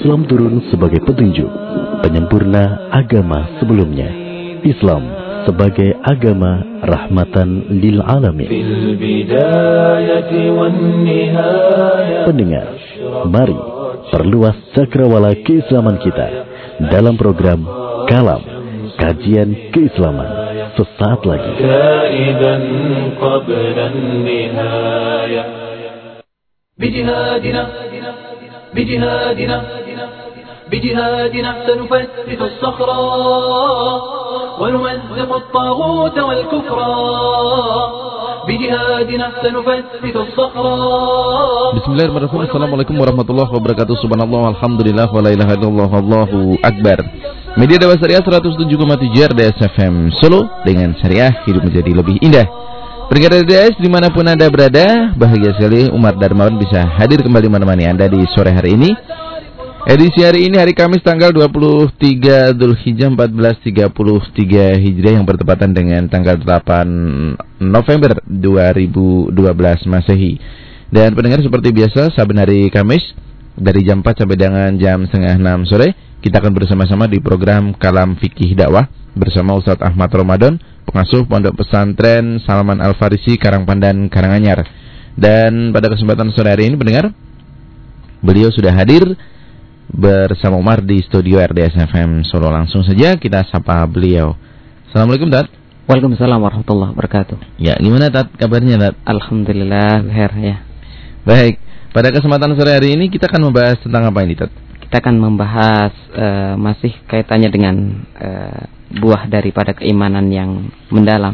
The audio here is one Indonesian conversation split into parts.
Islam turun sebagai petunjuk, penyempurna agama sebelumnya. Islam sebagai agama rahmatan lil alamin. Pendengar, mari perluas cakrawala keislaman kita dalam program Kalam Kajian Keislaman sesaat lagi. بجهادنا بجهادنا بجهادنا سنفتت الصخرة ونمزق الطاغوت والكفر بجهادنا سنفتت الصخرة Bismillahirrahmanirrahim Assalamualaikum warahmatullahi wabarakatuh Subhanallah Alhamdulillah Wa la ilaha illallah Allahu Akbar Media Dawa Syariah 107,7 RDS FM Solo Dengan syariah hidup menjadi lebih indah Pendengar RDS di mana pun Anda berada Bahagia sekali Umar Darmawan bisa hadir kembali menemani Anda di sore hari ini Edisi hari ini hari Kamis tanggal 23 Dzulhijjah 1433 Hijriah yang bertepatan dengan tanggal 8 November 2012 Masehi. Dan pendengar seperti biasa saben hari Kamis dari jam 4 sampai dengan jam setengah 6 sore kita akan bersama-sama di program Kalam Fikih Dakwah bersama Ustadz Ahmad Ramadan, pengasuh Pondok Pesantren Salman Al Farisi Karangpandan Karanganyar. Dan pada kesempatan sore hari ini pendengar beliau sudah hadir bersama Umar di studio RDS FM Solo. Langsung saja kita sapa beliau. Assalamualaikum Tat. Waalaikumsalam warahmatullahi wabarakatuh. Ya, gimana Tat kabarnya Tat? Alhamdulillah, Her ya. Baik. Pada kesempatan sore hari ini kita akan membahas tentang apa ini Tat? Kita akan membahas uh, masih kaitannya dengan uh, buah daripada keimanan yang mendalam,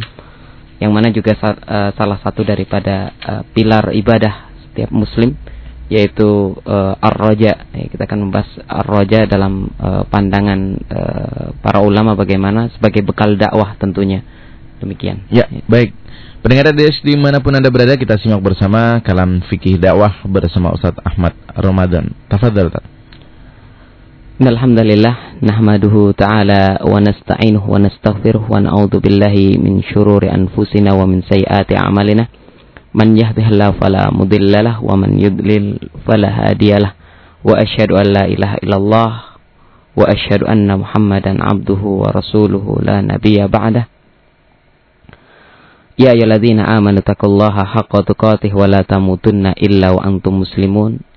yang mana juga sa uh, salah satu daripada uh, pilar ibadah setiap Muslim yaitu uh, ar-roja. Ya, kita akan membahas ar-roja dalam uh, pandangan uh, para ulama bagaimana sebagai bekal dakwah tentunya. Demikian. Ya, ya. baik. Pendengar RDS di mana pun Anda berada, kita simak bersama kalam fikih dakwah bersama Ustadz Ahmad Ramadan. Tafadhal, Ustaz. Ta'ala wa nasta'inuhu wa nastaghfiruh wa na'udzu billahi min syururi anfusina wa min sayyiati a'malina. من يهده الله فلا مضل له ومن يضلل فلا هادي له. وأشهد أن لا إله إلا الله وأشهد أن محمدا عبده ورسوله لا نبي بعده. يا أيها الذين آمنوا اتقوا الله حق تقاته ولا تموتن إلا وأنتم مسلمون.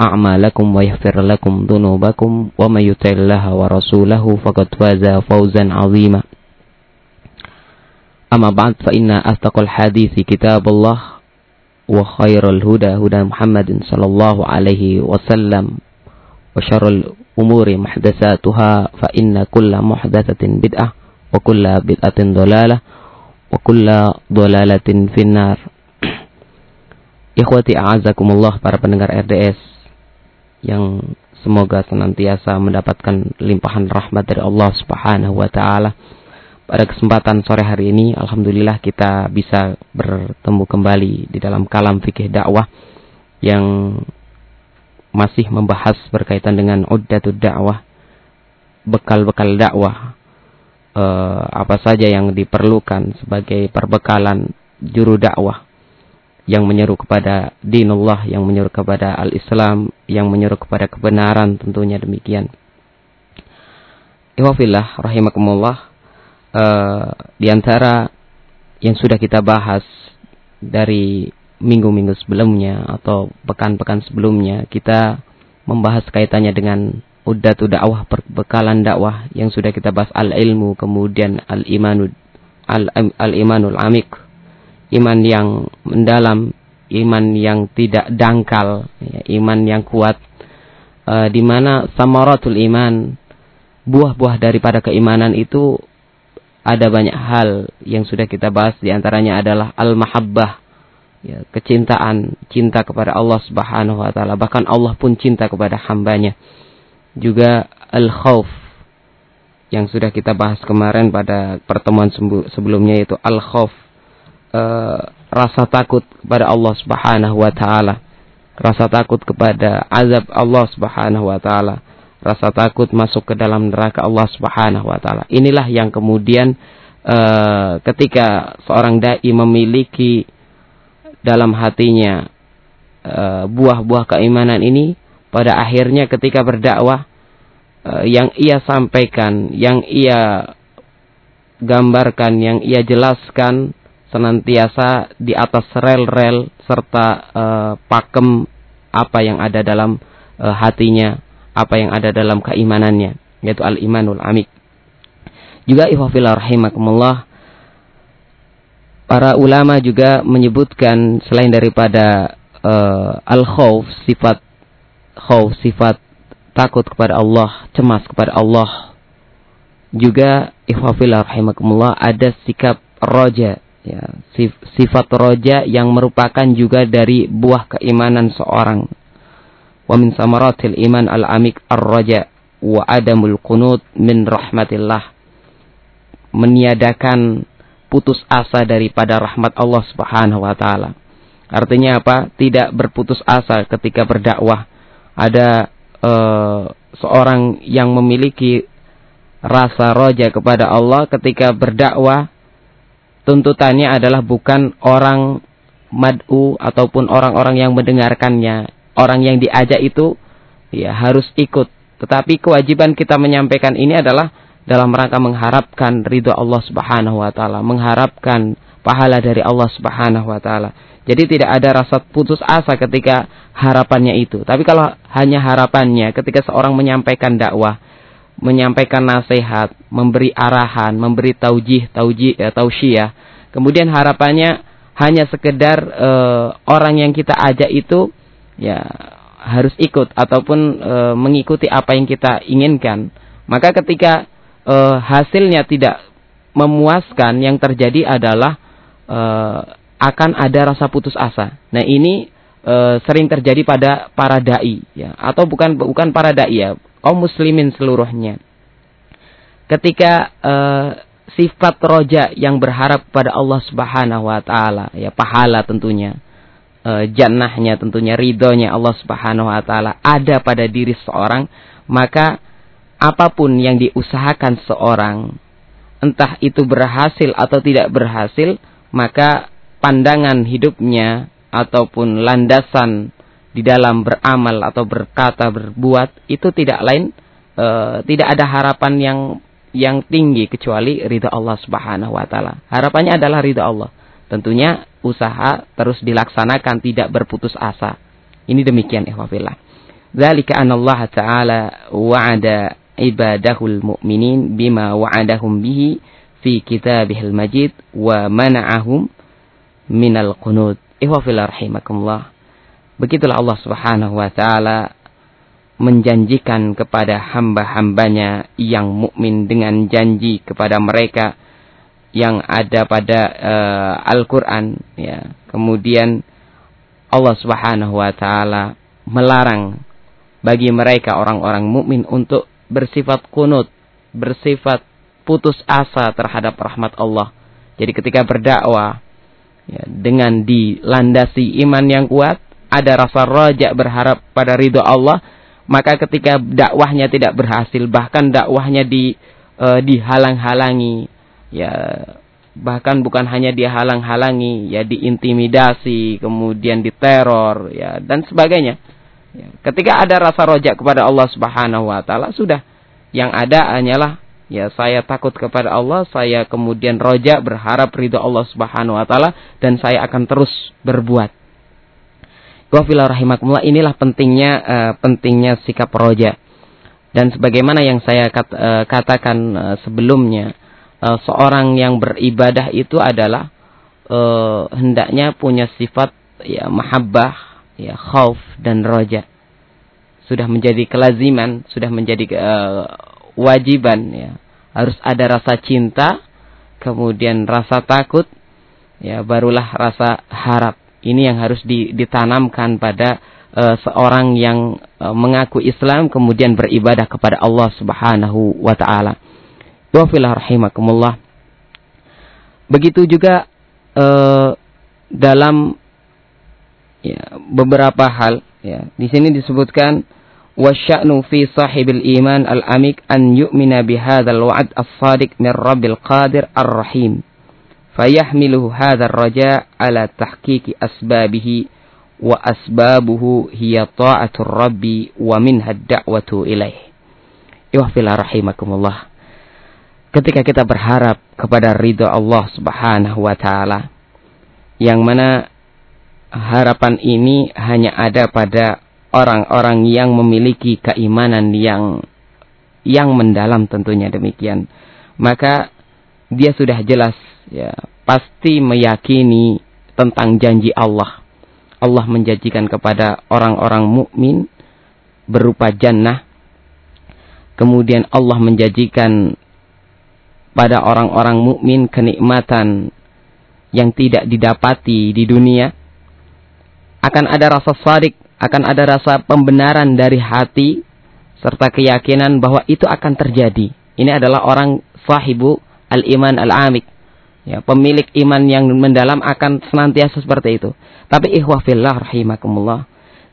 أعمالكم ويغفر لكم ذنوبكم ومن يطع الله ورسوله فقد فاز فوزا عظيما. أما بعد فإن أصدق الحديث كتاب الله وخير الهدى هدى محمد صلى الله عليه وسلم وشر الأمور محدثاتها فإن كل محدثة بدعة وكل بدعة ضلالة وكل ضلالة في النار. Ikhwati a'azakumullah para pendengar RDS yang semoga senantiasa mendapatkan limpahan rahmat dari Allah Subhanahu wa taala. Pada kesempatan sore hari ini alhamdulillah kita bisa bertemu kembali di dalam kalam fikih dakwah yang masih membahas berkaitan dengan uddatud dakwah, bekal-bekal dakwah, e, apa saja yang diperlukan sebagai perbekalan juru dakwah yang menyeru kepada dinullah, yang menyeru kepada al-Islam, yang menyeru kepada kebenaran tentunya demikian. Iwafillah rahimakumullah e, di antara yang sudah kita bahas dari minggu-minggu sebelumnya atau pekan-pekan sebelumnya kita membahas kaitannya dengan uddatu dakwah perbekalan dakwah yang sudah kita bahas al ilmu kemudian al imanud al, al imanul amik iman yang mendalam iman yang tidak dangkal ya, iman yang kuat uh, di mana samaratul iman buah-buah daripada keimanan itu ada banyak hal yang sudah kita bahas di antaranya adalah al mahabbah ya, kecintaan, cinta kepada Allah Subhanahu wa taala. Bahkan Allah pun cinta kepada hambanya. Juga al-khauf, yang sudah kita bahas kemarin pada pertemuan sebelumnya yaitu al khauf uh, rasa takut kepada Allah Subhanahu wa taala. Rasa takut kepada azab Allah Subhanahu wa taala. Rasa takut masuk ke dalam neraka Allah Subhanahu wa taala. Inilah yang kemudian uh, ketika seorang dai memiliki dalam hatinya buah buah-buah keimanan ini pada akhirnya ketika berdakwah yang ia sampaikan, yang ia gambarkan, yang ia jelaskan senantiasa di atas rel-rel serta uh, pakem apa yang ada dalam uh, hatinya, apa yang ada dalam keimanannya, yaitu al-imanul amik. Juga ihwafillah rahimakumullah para ulama juga menyebutkan selain daripada uh, al-khauf sifat khauf sifat takut kepada Allah, cemas kepada Allah. Juga ikhwafil rahimakumullah ada sikap roja ya, sifat roja yang merupakan juga dari buah keimanan seorang. Wa min samaratil iman al-amik ar-raja wa adamul qunut min rahmatillah. Meniadakan putus asa daripada rahmat Allah Subhanahu wa taala. Artinya apa? Tidak berputus asa ketika berdakwah. Ada uh, seorang yang memiliki rasa roja kepada Allah ketika berdakwah tuntutannya adalah bukan orang mad'u ataupun orang-orang yang mendengarkannya. Orang yang diajak itu ya harus ikut. Tetapi kewajiban kita menyampaikan ini adalah dalam rangka mengharapkan ridho Allah Subhanahu wa taala mengharapkan pahala dari Allah Subhanahu wa taala. Jadi tidak ada rasa putus asa ketika harapannya itu. Tapi kalau hanya harapannya ketika seorang menyampaikan dakwah, menyampaikan nasihat, memberi arahan, memberi taujih, taujih, eh, tausiah, kemudian harapannya hanya sekedar eh, orang yang kita ajak itu ya harus ikut ataupun eh, mengikuti apa yang kita inginkan. Maka ketika eh, hasilnya tidak memuaskan, yang terjadi adalah eh, akan ada rasa putus asa. Nah, ini e, sering terjadi pada para dai ya, atau bukan bukan para dai ya, kaum muslimin seluruhnya. Ketika e, sifat roja yang berharap pada Allah Subhanahu wa taala, ya pahala tentunya, e, jannahnya tentunya ridhonya Allah Subhanahu wa taala ada pada diri seorang, maka apa pun yang diusahakan seorang entah itu berhasil atau tidak berhasil, maka pandangan hidupnya ataupun landasan di dalam beramal atau berkata berbuat itu tidak lain e, tidak ada harapan yang yang tinggi kecuali ridha Allah Subhanahu wa taala. Harapannya adalah ridha Allah. Tentunya usaha terus dilaksanakan tidak berputus asa. Ini demikian ikhwafillah. Dzalika anna Allah taala wa'ada ibadahul mu'minin bima wa'adahum bihi fi kitabihil majid wa mana'ahum minal qunut. Ihwafil rahimakumullah. Begitulah Allah Subhanahu wa taala menjanjikan kepada hamba-hambanya yang mukmin dengan janji kepada mereka yang ada pada uh, Al-Qur'an ya. Kemudian Allah Subhanahu wa taala melarang bagi mereka orang-orang mukmin untuk bersifat kunut, bersifat putus asa terhadap rahmat Allah. Jadi ketika berdakwah ya, dengan dilandasi iman yang kuat, ada rasa rojak berharap pada ridho Allah, maka ketika dakwahnya tidak berhasil, bahkan dakwahnya di e, dihalang-halangi, ya bahkan bukan hanya dihalang-halangi, ya diintimidasi, kemudian diteror, ya dan sebagainya. Ya, ketika ada rasa rojak kepada Allah Subhanahu Wa Taala, sudah yang ada hanyalah ya saya takut kepada Allah, saya kemudian roja berharap ridho Allah Subhanahu wa taala dan saya akan terus berbuat. Wafillah rahimakumullah inilah pentingnya uh, pentingnya sikap roja. Dan sebagaimana yang saya kat, uh, katakan uh, sebelumnya, uh, seorang yang beribadah itu adalah uh, hendaknya punya sifat ya mahabbah, ya khauf dan roja. Sudah menjadi kelaziman, sudah menjadi uh, wajiban ya. Harus ada rasa cinta, kemudian rasa takut, ya barulah rasa harap. Ini yang harus ditanamkan pada uh, seorang yang uh, mengaku Islam kemudian beribadah kepada Allah Subhanahu wa taala. Wafilah rahimakumullah. Begitu juga uh, dalam ya, beberapa hal ya. Di sini disebutkan fi sahibil iman al-amik an yu'mina bihadzal wa'd as-sadiq min rabbil qadir ar-rahim. Fayahmiluhu hadzal raja' ala tahqiqi asbabihi wa asbabuhu hiya ta'atur rabbi wa minha ad-da'watu ilaih. Iwafillah rahimakumullah. Ketika kita berharap kepada ridho Allah Subhanahu wa taala yang mana harapan ini hanya ada pada orang-orang yang memiliki keimanan yang yang mendalam tentunya demikian. Maka dia sudah jelas ya pasti meyakini tentang janji Allah. Allah menjanjikan kepada orang-orang mukmin berupa jannah Kemudian Allah menjanjikan pada orang-orang mukmin kenikmatan yang tidak didapati di dunia. Akan ada rasa sadik, akan ada rasa pembenaran dari hati serta keyakinan bahwa itu akan terjadi. Ini adalah orang sahibu al-iman al-amik. Ya, pemilik iman yang mendalam akan senantiasa seperti itu. Tapi ihwafillah rahimakumullah.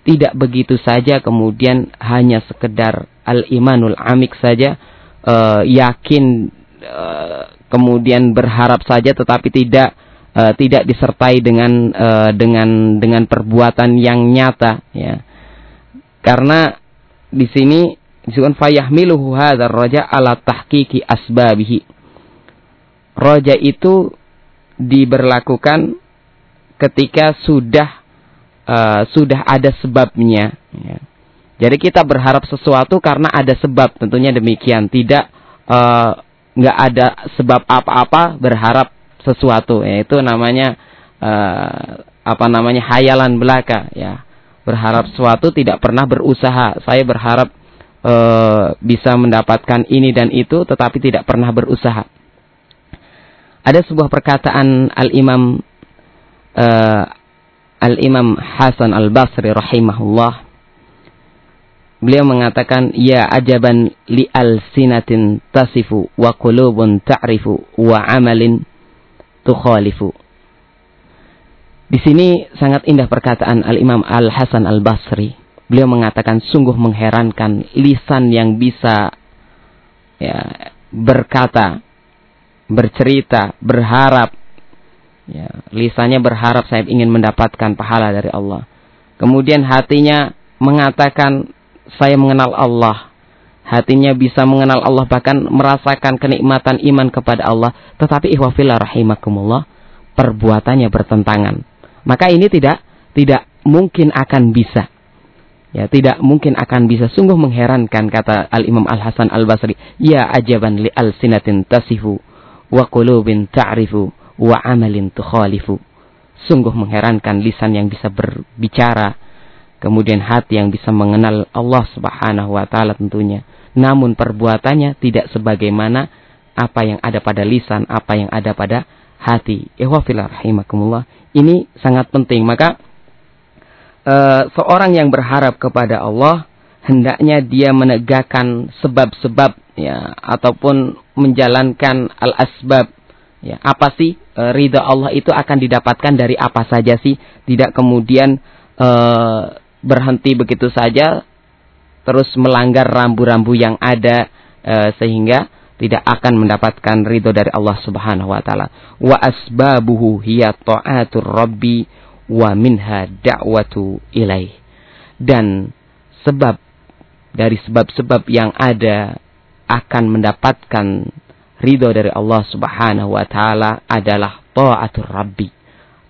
Tidak begitu saja kemudian hanya sekedar al-imanul amik saja uh, yakin uh, kemudian berharap saja tetapi tidak uh, tidak disertai dengan uh, dengan dengan perbuatan yang nyata ya. Karena di sini disebutkan fayahmiluhu hadzal raja ala tahqiqi asbabihi. Roja itu diberlakukan ketika sudah uh, sudah ada sebabnya. Ya. Jadi kita berharap sesuatu karena ada sebab, tentunya demikian. Tidak nggak ada sebab apa-apa berharap sesuatu. Ya, itu namanya uh, apa namanya hayalan belaka. Ya, berharap sesuatu tidak pernah berusaha. Saya berharap uh, bisa mendapatkan ini dan itu, tetapi tidak pernah berusaha. Ada sebuah perkataan Al Imam uh, Al Imam Hasan Al Basri rahimahullah Beliau mengatakan, Ya ajaban li al-sinatin tasifu wa qulubun ta'rifu wa amalin tukhalifu. Di sini sangat indah perkataan Al-Imam Al-Hasan Al-Basri. Beliau mengatakan sungguh mengherankan lisan yang bisa ya, berkata, bercerita, berharap. Ya, lisannya berharap saya ingin mendapatkan pahala dari Allah. Kemudian hatinya mengatakan saya mengenal Allah. Hatinya bisa mengenal Allah bahkan merasakan kenikmatan iman kepada Allah. Tetapi ihwafillah rahimakumullah. Perbuatannya bertentangan. Maka ini tidak tidak mungkin akan bisa. Ya, tidak mungkin akan bisa. Sungguh mengherankan kata Al-Imam Al-Hasan Al-Basri. Ya ajaban li al-sinatin tasifu wa qulubin ta'rifu wa amalin tukhalifu. Sungguh mengherankan lisan yang bisa berbicara, kemudian hati yang bisa mengenal Allah Subhanahu wa taala tentunya. Namun perbuatannya tidak sebagaimana apa yang ada pada lisan, apa yang ada pada hati. rahimakumullah. Ini sangat penting. Maka uh, seorang yang berharap kepada Allah hendaknya dia menegakkan sebab-sebab ya ataupun menjalankan al-asbab ya apa sih e, ridha Allah itu akan didapatkan dari apa saja sih tidak kemudian e, berhenti begitu saja terus melanggar rambu-rambu yang ada e, sehingga tidak akan mendapatkan ridho dari Allah Subhanahu wa taala. Wa asbabuhu hiya ta'atur rabbi wa minha da'watu ilaih. Dan sebab dari sebab-sebab yang ada akan mendapatkan ridho dari Allah Subhanahu wa taala adalah ta'atur rabbi.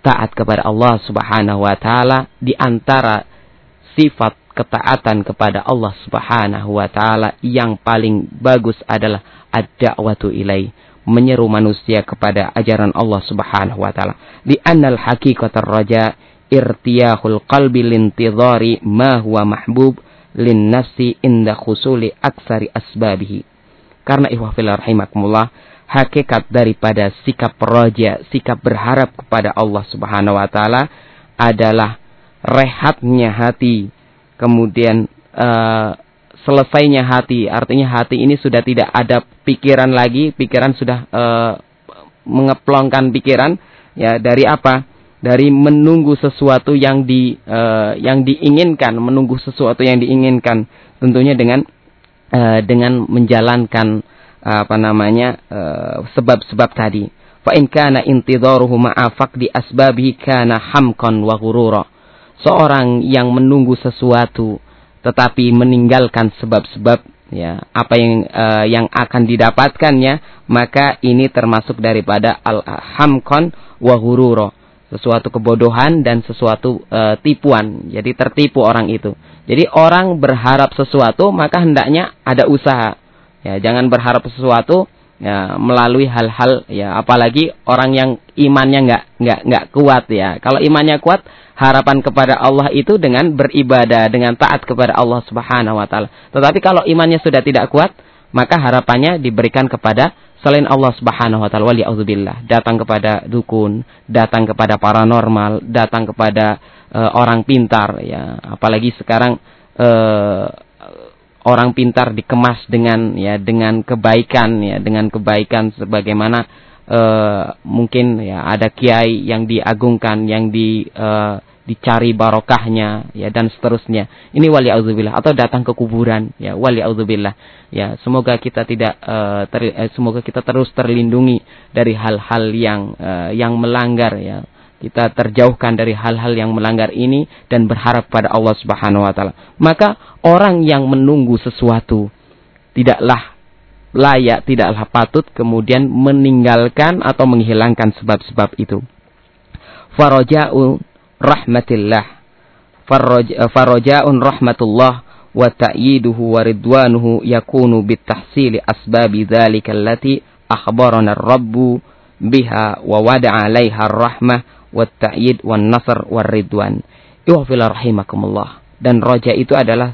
Taat kepada Allah Subhanahu wa taala di antara sifat ketaatan kepada Allah Subhanahu wa taala yang paling bagus adalah ad-da'watu ilai menyeru manusia kepada ajaran Allah Subhanahu wa taala. Li annal haqiqatar raja irtiyahul qalbi lintidhari ma huwa mahbub lin nafsi inda khusuli aksari asbabihi. Karena ihwafil rahimakumullah hakikat daripada sikap raja sikap berharap kepada Allah Subhanahu wa taala adalah rehatnya hati, kemudian uh, selesainya hati, artinya hati ini sudah tidak ada pikiran lagi, pikiran sudah e, mengeplongkan pikiran ya dari apa? Dari menunggu sesuatu yang di e, yang diinginkan, menunggu sesuatu yang diinginkan, tentunya dengan e, dengan menjalankan apa namanya sebab-sebab tadi. Fa kana intidharuhu ma'a faqdi asbabihi kana wa. Seorang yang menunggu sesuatu tetapi meninggalkan sebab-sebab ya apa yang uh, yang akan didapatkannya maka ini termasuk daripada al-hamkon wa hururo sesuatu kebodohan dan sesuatu uh, tipuan. Jadi tertipu orang itu. Jadi orang berharap sesuatu maka hendaknya ada usaha. Ya jangan berharap sesuatu ya melalui hal-hal ya apalagi orang yang imannya nggak nggak nggak kuat ya. Kalau imannya kuat harapan kepada Allah itu dengan beribadah, dengan taat kepada Allah Subhanahu wa taala. Tetapi kalau imannya sudah tidak kuat, maka harapannya diberikan kepada selain Allah Subhanahu wa taala. Datang kepada dukun, datang kepada paranormal, datang kepada uh, orang pintar ya, apalagi sekarang uh, orang pintar dikemas dengan ya dengan kebaikan ya, dengan kebaikan sebagaimana uh, mungkin ya ada kiai yang diagungkan, yang di uh, dicari barokahnya ya dan seterusnya. Ini wali auzubillah atau datang ke kuburan ya wali auzubillah. Ya, semoga kita tidak uh, ter, uh, semoga kita terus terlindungi dari hal-hal yang uh, yang melanggar ya. Kita terjauhkan dari hal-hal yang melanggar ini dan berharap pada Allah Subhanahu wa taala. Maka orang yang menunggu sesuatu tidaklah layak, tidaklah patut kemudian meninggalkan atau menghilangkan sebab-sebab itu. Faraja'u rahmatillah. Faraja'un rahmatullah wa ta'yiduhu wa ridwanuhu yakunu bitahsili asbabi dhalika allati akhbarana rabbu biha wa wada'a 'alaiha ar-rahmah wa ta'yid wan nasr war ridwan ihfil rahimakumullah. Dan roja itu adalah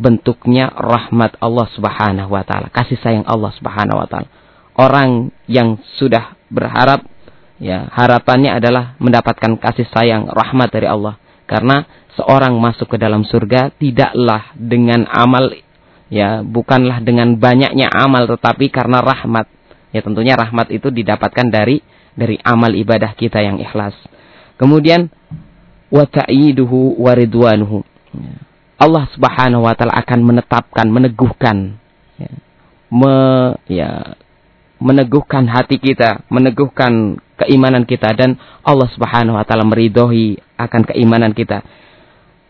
bentuknya rahmat Allah Subhanahu wa taala, kasih sayang Allah Subhanahu wa taala. Orang yang sudah berharap ya harapannya adalah mendapatkan kasih sayang rahmat dari Allah. Karena seorang masuk ke dalam surga tidaklah dengan amal ya bukanlah dengan banyaknya amal tetapi karena rahmat. Ya tentunya rahmat itu didapatkan dari dari amal ibadah kita yang ikhlas. Kemudian wa ta'iduhu wa ridwanuhu. Allah Subhanahu wa taala akan menetapkan meneguhkan ya, me, ya meneguhkan hati kita, meneguhkan keimanan kita dan Allah Subhanahu wa taala meridhoi akan keimanan kita.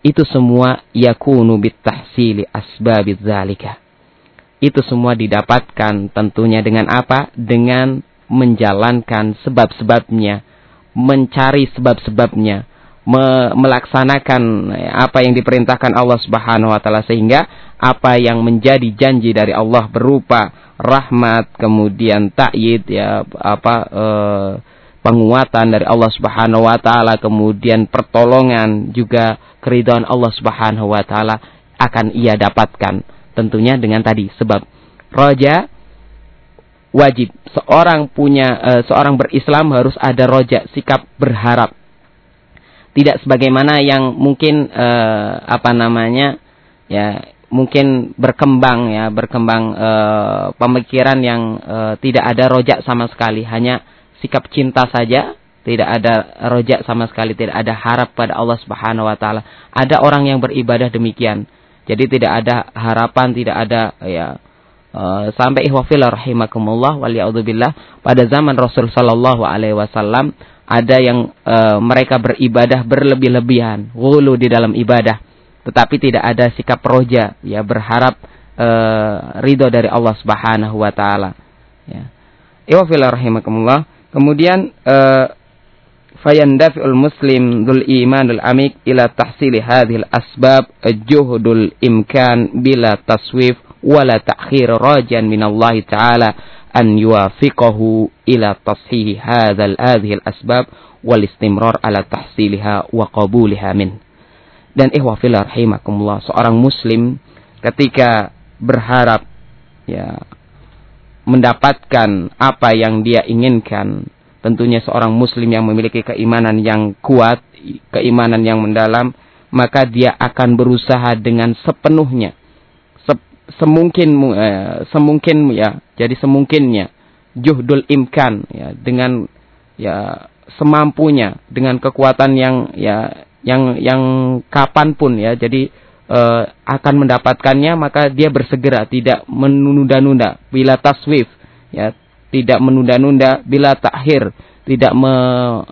Itu semua yakunu bitahsili asbabiz zalika. Itu semua didapatkan tentunya dengan apa? Dengan menjalankan sebab-sebabnya, mencari sebab-sebabnya, me melaksanakan apa yang diperintahkan Allah Subhanahu wa taala sehingga apa yang menjadi janji dari Allah berupa rahmat, kemudian ta'yid ya apa e, penguatan dari Allah Subhanahu wa taala, kemudian pertolongan juga keridhaan Allah Subhanahu wa taala akan ia dapatkan. Tentunya dengan tadi sebab roja wajib. Seorang punya e, seorang berislam harus ada roja sikap berharap. Tidak sebagaimana yang mungkin e, apa namanya ya mungkin berkembang ya berkembang e, pemikiran yang e, tidak ada rojak sama sekali. Hanya sikap cinta saja tidak ada rojak sama sekali tidak ada harap pada Allah Subhanahu wa taala. Ada orang yang beribadah demikian. Jadi tidak ada harapan tidak ada ya e, sampai ihwafil rahimakumullah waliyadzubillah pada zaman Rasul sallallahu alaihi wasallam ada yang e, mereka beribadah berlebih-lebihan gulu di dalam ibadah tetapi tidak ada sikap roja. Ya berharap uh, ridho dari Allah Subhanahu wa taala. Ya. Rahimakumullah. Kemudian uh, fayandafi'ul muslim dul imanul amik ila tahsili hadhil asbab juhudul imkan bila taswif wala ta'khir rajan min Allah taala an yuwafiqahu ila tashihi hadzal hadhil asbab wal istimrar ala tahsiliha wa qabuliha min dan ihwafil rahimakumullah seorang muslim ketika berharap ya mendapatkan apa yang dia inginkan tentunya seorang muslim yang memiliki keimanan yang kuat keimanan yang mendalam maka dia akan berusaha dengan sepenuhnya. Semungkin uh, semungkin ya jadi semungkinnya juhdul imkan ya dengan ya semampunya dengan kekuatan yang ya yang yang kapan pun ya. Jadi uh, akan mendapatkannya maka dia bersegera tidak menunda-nunda bila taswif ya. Tidak menunda-nunda bila takhir tidak me,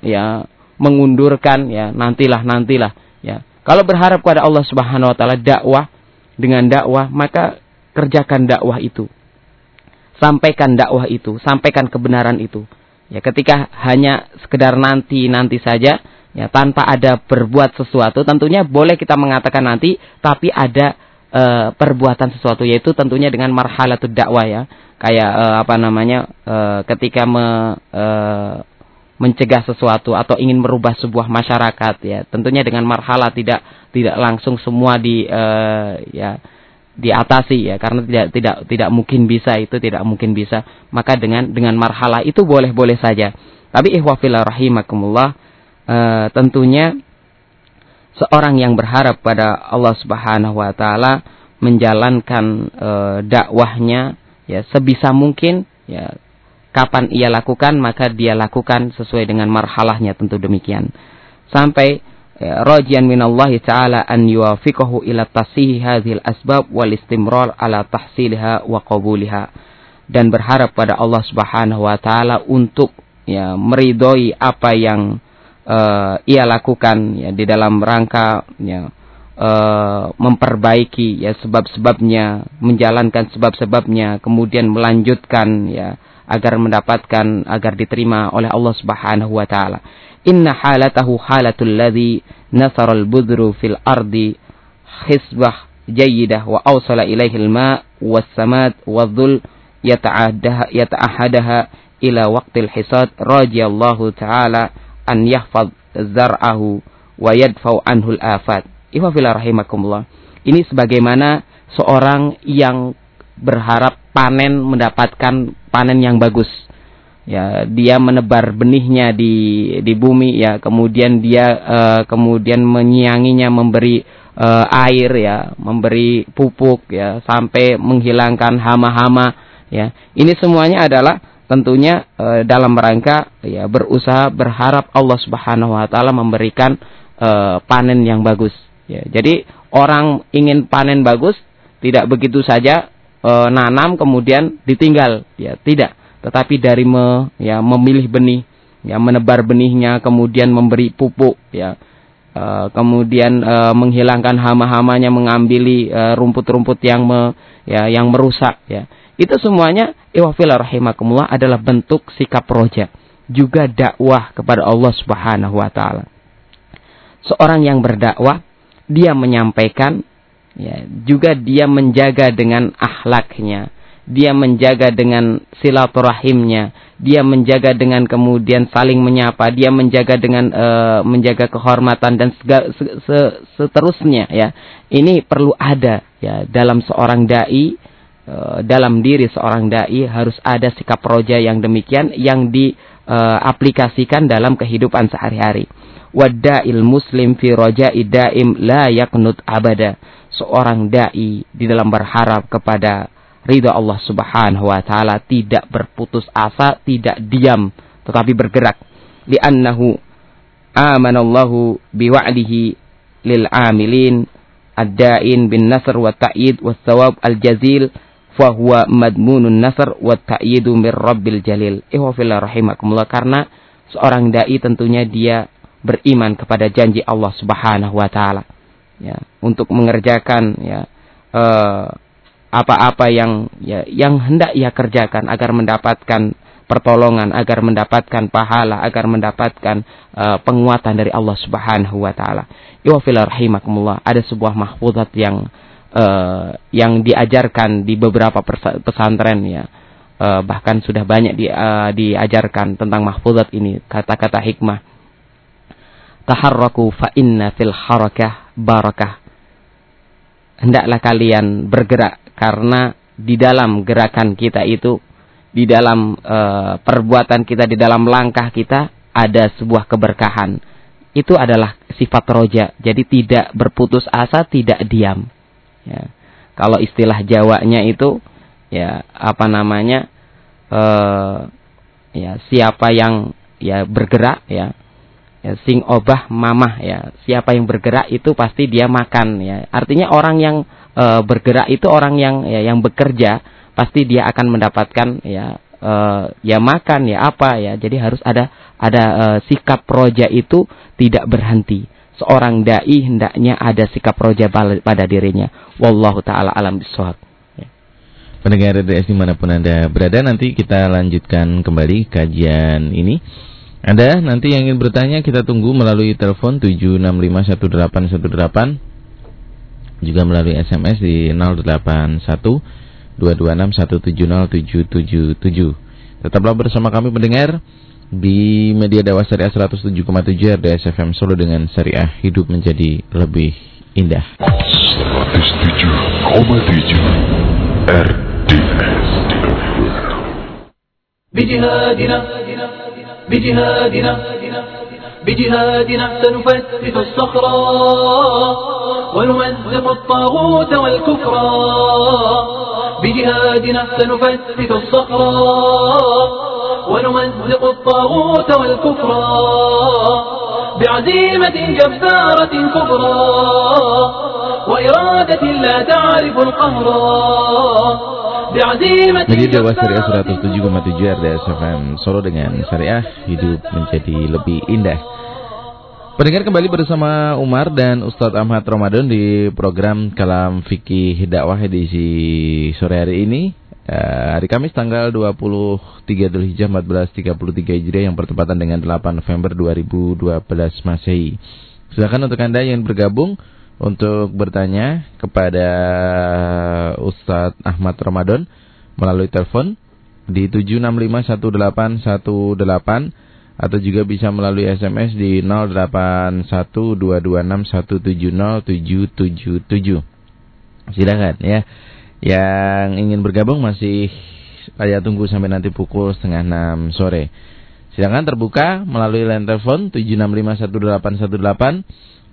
ya mengundurkan ya. Nantilah nantilah ya. Kalau berharap kepada Allah Subhanahu wa taala dakwah dengan dakwah maka kerjakan dakwah itu. Sampaikan dakwah itu sampaikan kebenaran itu. Ya ketika hanya sekedar nanti nanti saja ya tanpa ada berbuat sesuatu tentunya boleh kita mengatakan nanti tapi ada e, perbuatan sesuatu yaitu tentunya dengan marhalatud dakwah ya. Kayak e, apa namanya e, ketika me, e, mencegah sesuatu atau ingin merubah sebuah masyarakat ya. Tentunya dengan marhala tidak tidak langsung semua di e, ya diatasi ya. Karena tidak tidak tidak mungkin bisa itu tidak mungkin bisa. Maka dengan dengan marhala itu boleh boleh saja. Tapi ihwafillah rahimakumullah uh, tentunya seorang yang berharap pada Allah Subhanahu wa taala menjalankan uh, dakwahnya ya sebisa mungkin ya kapan ia lakukan maka dia lakukan sesuai dengan marhalahnya tentu demikian. Sampai ya, rajian minallahi taala an yuwafiqahu ila tasih hadhil asbab wal istimrar ala tahsilha wa qabuliha. Dan berharap pada Allah Subhanahu wa taala untuk ya meridhoi apa yang uh, ia lakukan ya di dalam rangka ya uh, memperbaiki ya sebab-sebabnya, menjalankan sebab-sebabnya, kemudian melanjutkan ya agar mendapatkan agar diterima oleh Allah Subhanahu wa taala. Inna halatahu halatul ladzi nasara al-budru fil ardi hisbah jayyidah wa awsala ilaihi al-ma' was-samad wadh-dhul yata'ahadaha ila waqtil hisad radhiyallahu ta'ala an yahfaz zar'ahu wa yadfau anhul afat. Ihwafillah rahimakumullah. Ini sebagaimana seorang yang berharap panen mendapatkan panen yang bagus. Ya, dia menebar benihnya di di bumi ya, kemudian dia uh, kemudian menyianginya memberi uh, air ya, memberi pupuk ya sampai menghilangkan hama-hama ya. Ini semuanya adalah tentunya e, dalam rangka ya berusaha berharap Allah Subhanahu wa taala memberikan e, panen yang bagus ya. Jadi orang ingin panen bagus tidak begitu saja e, nanam kemudian ditinggal ya, tidak. Tetapi dari me, ya memilih benih, ya menebar benihnya kemudian memberi pupuk ya. Uh, kemudian uh, menghilangkan hama-hamanya, mengambili rumput-rumput uh, yang me, ya yang merusak ya. Itu semuanya iwafil rahimakumullah adalah bentuk sikap roja. Juga dakwah kepada Allah subhanahu wa ta'ala. Seorang yang berdakwah, dia menyampaikan, ya, juga dia menjaga dengan akhlaknya. Dia menjaga dengan silaturahimnya. Dia menjaga dengan kemudian saling menyapa. Dia menjaga dengan uh, menjaga kehormatan dan segala, se, se, seterusnya. Ya, ini perlu ada ya dalam seorang dai dalam diri seorang dai harus ada sikap roja yang demikian yang diaplikasikan dalam kehidupan sehari-hari. Wadda'il muslim fi roja'i daim la yaknut abada. Seorang dai di dalam berharap kepada ridha Allah Subhanahu wa taala tidak berputus asa, tidak diam, tetapi bergerak. Li'annahu amanallahu biwa'dihi lil amilin ad-da'in bin nasr wa ta'id wa thawab al-jazil fahuwa madmunun nasr wa ta'yidu mir rabbil jalil. Ihwafillah rahimakumullah karena seorang dai tentunya dia beriman kepada janji Allah Subhanahu wa taala. Ya, untuk mengerjakan ya eh, apa-apa yang ya yang hendak ia kerjakan agar mendapatkan pertolongan, agar mendapatkan pahala, agar mendapatkan uh, penguatan dari Allah Subhanahu wa taala. Ihwafillah rahimakumullah. Ada sebuah mahfuzat yang uh, yang diajarkan di beberapa pesantren ya. Uh, bahkan sudah banyak di, uh, diajarkan tentang mahfuzat ini kata-kata hikmah. Taharraku fa inna fil harakah barakah. Hendaklah kalian bergerak karena di dalam gerakan kita itu di dalam uh, perbuatan kita di dalam langkah kita ada sebuah keberkahan. Itu adalah sifat roja jadi tidak berputus asa tidak diam Ya. kalau istilah Jawanya itu ya apa namanya eh ya siapa yang ya bergerak ya. Ya sing obah mamah ya. Siapa yang bergerak itu pasti dia makan ya. Artinya orang yang e, bergerak itu orang yang ya, yang bekerja pasti dia akan mendapatkan ya e, ya makan ya apa ya. Jadi harus ada ada e, sikap proja itu tidak berhenti seorang dai hendaknya ada sikap proja pada dirinya. Wallahu taala alam bisawab. Pendengar RDS di mana pun Anda berada nanti kita lanjutkan kembali kajian ini. Anda nanti yang ingin bertanya kita tunggu melalui telepon 7651818 Juga melalui SMS di 081 226170777 Tetaplah bersama kami pendengar di media dakwah syariah 107,7 RDS FM Solo dengan syariah hidup menjadi lebih indah 107,7 RDS بجهادنا بجهادنا بجهادنا سنفتت الصخرة ونمزق الطاغوت والكفر بجهادنا سنفتت الصخرة ونمزق الطاغوت والكفر بعزيمة جبارة كبرى وإرادة لا تعرف القهر Media Dewa Syariah 107,7 RDS FM Solo dengan Syariah hidup menjadi lebih indah. Pendengar kembali bersama Umar dan Ustadz Ahmad Ramadan di program Kalam Fikih Dakwah edisi sore hari ini. Uh, hari Kamis tanggal 23 Dzulhijjah 1433 Hijriah yang bertepatan dengan 8 November 2012 Masehi. Silakan untuk Anda yang bergabung untuk bertanya kepada Ustadz Ahmad Ramadan melalui telepon di 7651818 atau juga bisa melalui SMS di 081226170777. Silakan ya. Yang ingin bergabung masih saya tunggu sampai nanti pukul setengah 6 sore. Silakan terbuka melalui line telepon 7651818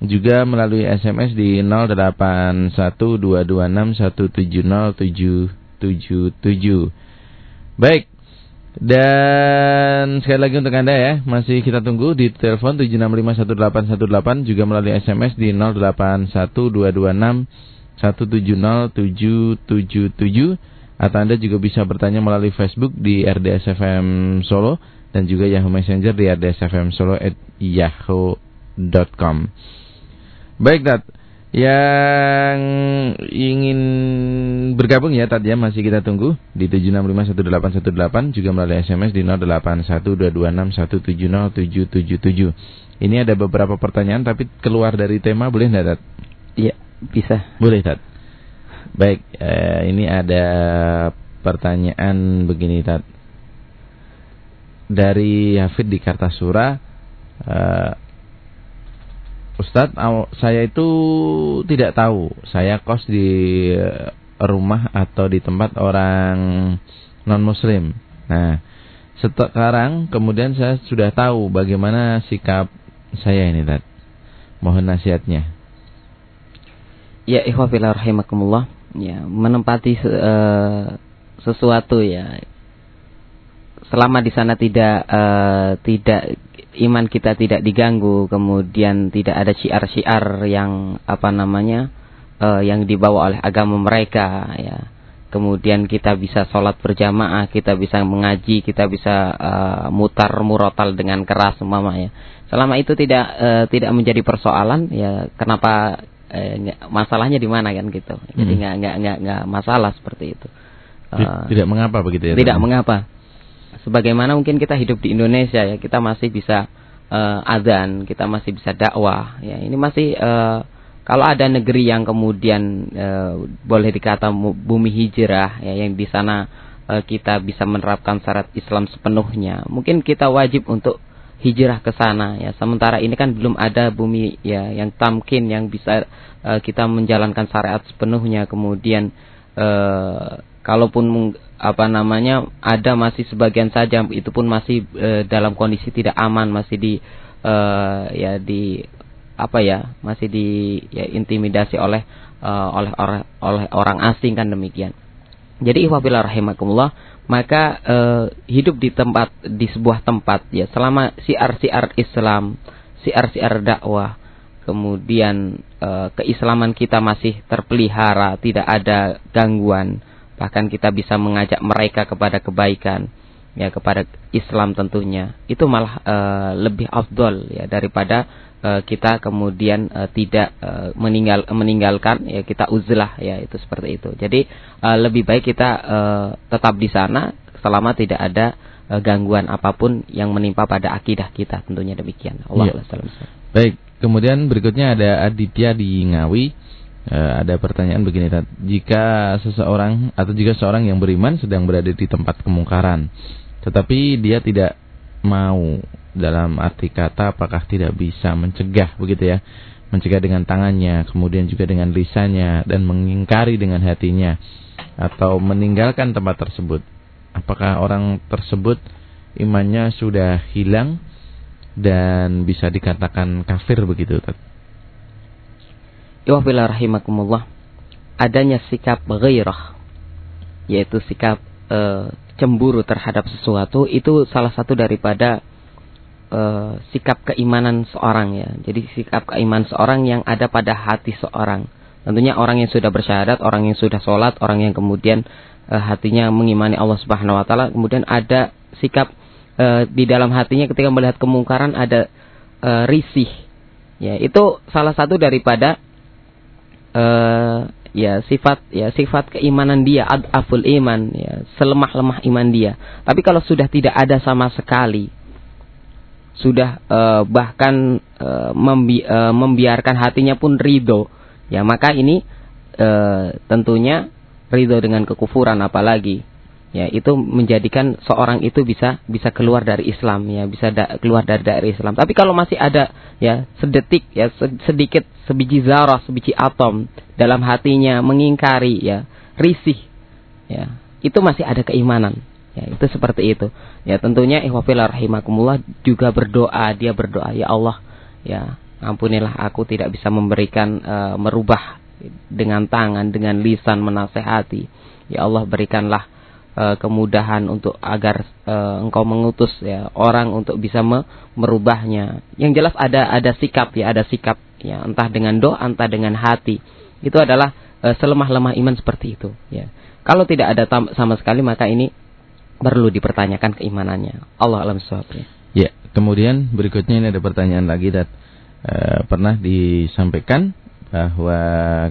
juga melalui SMS di 081226170777. Baik. Dan sekali lagi untuk Anda ya, masih kita tunggu di telepon 7651818 juga melalui SMS di 081226170777 atau Anda juga bisa bertanya melalui Facebook di RDS FM Solo dan juga Yahoo Messenger di rdsfm solo at yahoo.com. Baik, Tat. Yang ingin bergabung ya Tat ya masih kita tunggu di 7651818 juga melalui SMS di 081226170777. Ini ada beberapa pertanyaan tapi keluar dari tema boleh enggak Tat? Iya, bisa. Boleh Tat. Baik, eh, ini ada pertanyaan begini Tat. Dari Hafid di Kartasura eh, Ustadz, saya itu tidak tahu. Saya kos di rumah atau di tempat orang non-muslim. Nah, sekarang kemudian saya sudah tahu bagaimana sikap saya ini, Tad. Mohon nasihatnya. Ya, ikhwafillah rahimakumullah. Ya, menempati uh, sesuatu ya. Selama di sana tidak uh, tidak iman kita tidak diganggu, kemudian tidak ada syiar-syiar yang apa namanya uh, yang dibawa oleh agama mereka, ya. Kemudian kita bisa sholat berjamaah, kita bisa mengaji, kita bisa uh, mutar murotal dengan keras, mama ya. Selama itu tidak uh, tidak menjadi persoalan, ya kenapa uh, masalahnya di mana kan gitu. Jadi hmm. nggak nggak nggak nggak masalah seperti itu. Uh, tidak mengapa begitu ya? Tidak mengapa sebagaimana mungkin kita hidup di Indonesia ya kita masih bisa uh, adzan kita masih bisa dakwah ya ini masih uh, kalau ada negeri yang kemudian uh, boleh dikata bumi hijrah ya yang di sana uh, kita bisa menerapkan syarat Islam sepenuhnya mungkin kita wajib untuk hijrah ke sana ya sementara ini kan belum ada bumi ya yang tamkin yang bisa uh, kita menjalankan syariat sepenuhnya kemudian uh, kalaupun apa namanya ada masih sebagian saja itu pun masih e, dalam kondisi tidak aman masih di e, ya di apa ya masih di ya, intimidasi oleh uh, oleh orang oleh orang asing kan demikian. Jadi ihwabillah rahimakumullah maka uh, hidup di tempat di sebuah tempat ya selama siar-siar Islam, siar-siar dakwah, kemudian uh, keislaman kita masih terpelihara, tidak ada gangguan, bahkan kita bisa mengajak mereka kepada kebaikan ya kepada Islam tentunya. Itu malah uh, lebih afdol ya daripada uh, kita kemudian uh, tidak uh, meninggal meninggalkan ya kita uzlah ya itu seperti itu. Jadi uh, lebih baik kita uh, tetap di sana selama tidak ada uh, gangguan apa pun yang menimpa pada akidah kita. Tentunya demikian. Allah ya. baik kemudian berikutnya ada Aditya di Ngawi. Uh, ada pertanyaan begini, jika seseorang atau jika seorang yang beriman sedang berada di tempat kemungkaran, tetapi dia tidak mau dalam arti kata apakah tidak bisa mencegah begitu ya. Mencegah dengan tangannya, kemudian juga dengan lisannya dan mengingkari dengan hatinya atau meninggalkan tempat tersebut. Apakah orang tersebut imannya sudah hilang dan bisa dikatakan kafir begitu? Iwafillah rahimakumullah. Adanya sikap ghairah yaitu sikap uh, cemburu terhadap sesuatu itu salah satu daripada uh, sikap keimanan seorang ya. Jadi sikap keimanan seorang yang ada pada hati seorang. Tentunya orang yang sudah bersyahadat, orang yang sudah sholat, orang yang kemudian uh, hatinya mengimani Allah Subhanahu Wa Taala, kemudian ada sikap uh, di dalam hatinya ketika melihat kemungkaran ada uh, risih. Ya, itu salah satu daripada ya sifat ya sifat keimanan dia adaful iman ya selemah-lemah iman dia. Tapi kalau sudah tidak ada sama sekali sudah uh, bahkan uh, membi uh, membiarkan hatinya pun ridho ya maka ini tentunya ridho dengan kekufuran apalagi ya itu menjadikan seorang itu bisa bisa keluar dari Islam ya bisa da, keluar dari dari Islam. Tapi kalau masih ada ya sedetik ya sedikit sebiji zarah sebiji atom dalam hatinya mengingkari ya risih ya itu masih ada keimanan. Ya itu seperti itu. Ya tentunya ihwafil rahimakumullah juga berdoa dia berdoa ya Allah ya ampunilah aku tidak bisa memberikan uh, merubah dengan tangan dengan lisan menasehati. Ya Allah berikanlah uh, kemudahan untuk agar uh, engkau mengutus ya orang untuk bisa me merubahnya. Yang jelas ada ada sikap ya, ada sikap ya, entah dengan doa, entah dengan hati. Itu adalah uh, selemah-lemah iman seperti itu ya. Kalau tidak ada sama sekali maka ini perlu dipertanyakan keimanannya. Allah alam ya. Ya, kemudian berikutnya ini ada pertanyaan lagi dat uh, pernah disampaikan bahwa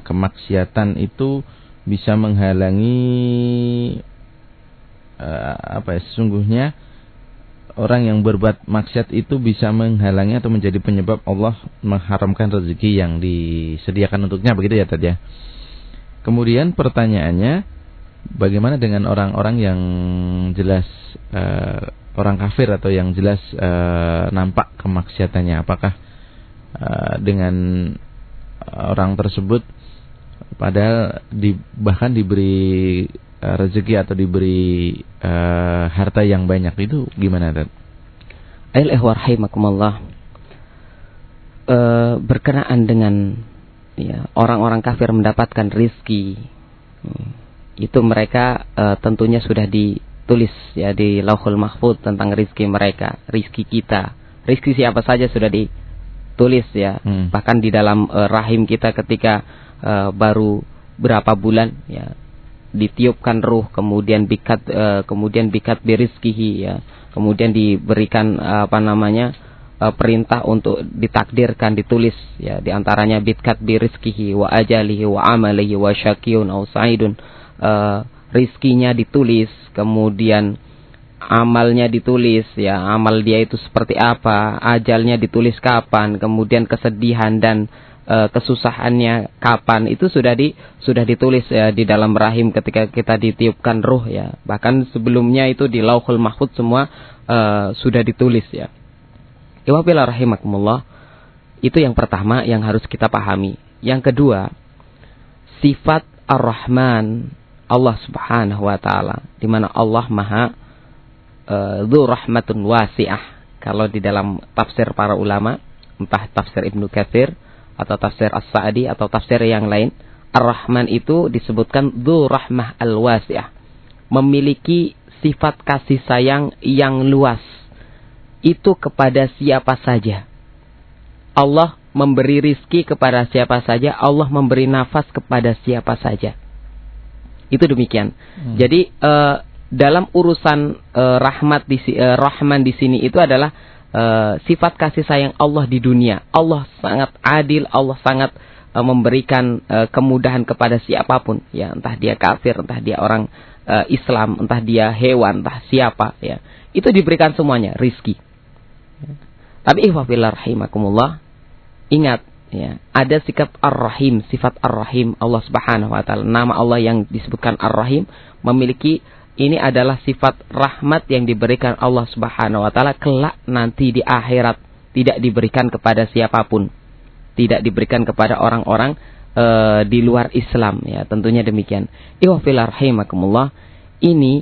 kemaksiatan itu bisa menghalangi uh, apa ya sesungguhnya orang yang berbuat maksiat itu bisa menghalangi atau menjadi penyebab Allah mengharamkan rezeki yang disediakan untuknya begitu ya tadi ya. Kemudian pertanyaannya bagaimana dengan orang-orang yang jelas uh, orang kafir atau yang jelas uh, nampak kemaksiatannya apakah uh, dengan orang tersebut padahal di, bahkan diberi rezeki atau diberi uh, harta yang banyak itu gimana Dad? Ail ihwar rahimakumullah. Uh, berkenaan dengan ya orang-orang kafir mendapatkan rizki hmm, itu mereka uh, tentunya sudah ditulis ya di lauhul mahfud tentang rizki mereka rizki kita rizki siapa saja sudah ditulis ya hmm. bahkan di dalam uh, rahim kita ketika uh, baru berapa bulan ya ditiupkan ruh kemudian bikat uh, kemudian bikat birizkihi ya. Kemudian diberikan uh, apa namanya uh, perintah untuk ditakdirkan ditulis ya. Di antaranya bikat birizkihi wa ajalihi wa amalihi wa syakiyun au sa'idun. Uh, rizkinya ditulis kemudian amalnya ditulis ya. Amal dia itu seperti apa ajalnya ditulis kapan kemudian kesedihan dan e, kesusahannya kapan itu sudah di sudah ditulis ya di dalam rahim ketika kita ditiupkan ruh ya. Bahkan sebelumnya itu di lauhul mahfud semua e, sudah ditulis ya. Iwabila rahimakumullah itu yang pertama yang harus kita pahami. Yang kedua sifat ar-rahman Allah subhanahu wa ta'ala di mana Allah maha uh, rahmatun wasi'ah. Kalau di dalam tafsir para ulama entah tafsir Ibnu Katsir atau tafsir As-Sa'di atau tafsir yang lain, Ar-Rahman itu disebutkan dzu rahmah al-wasi'ah. Memiliki sifat kasih sayang yang luas. Itu kepada siapa saja. Allah memberi rizki kepada siapa saja, Allah memberi nafas kepada siapa saja. Itu demikian. Hmm. Jadi uh, dalam urusan uh, rahmat di uh, rahman di sini itu adalah uh, sifat kasih sayang Allah di dunia. Allah sangat adil, Allah sangat uh, memberikan uh, kemudahan kepada siapa pun, ya entah dia kafir, entah dia orang uh, Islam, entah dia hewan, entah siapa, ya itu diberikan semuanya rizki. Tapi ihwafillah rahimakumullah, ingat ya ada sikap ar-rahim sifat ar-rahim Allah Subhanahu wa taala nama Allah yang disebutkan ar-rahim memiliki ini adalah sifat rahmat yang diberikan Allah Subhanahu wa taala kelak nanti di akhirat. Tidak diberikan kepada siapa pun. Tidak diberikan kepada orang-orang uh, di luar Islam. Ya tentunya demikian. Ihwafil rahimakumullah. Ini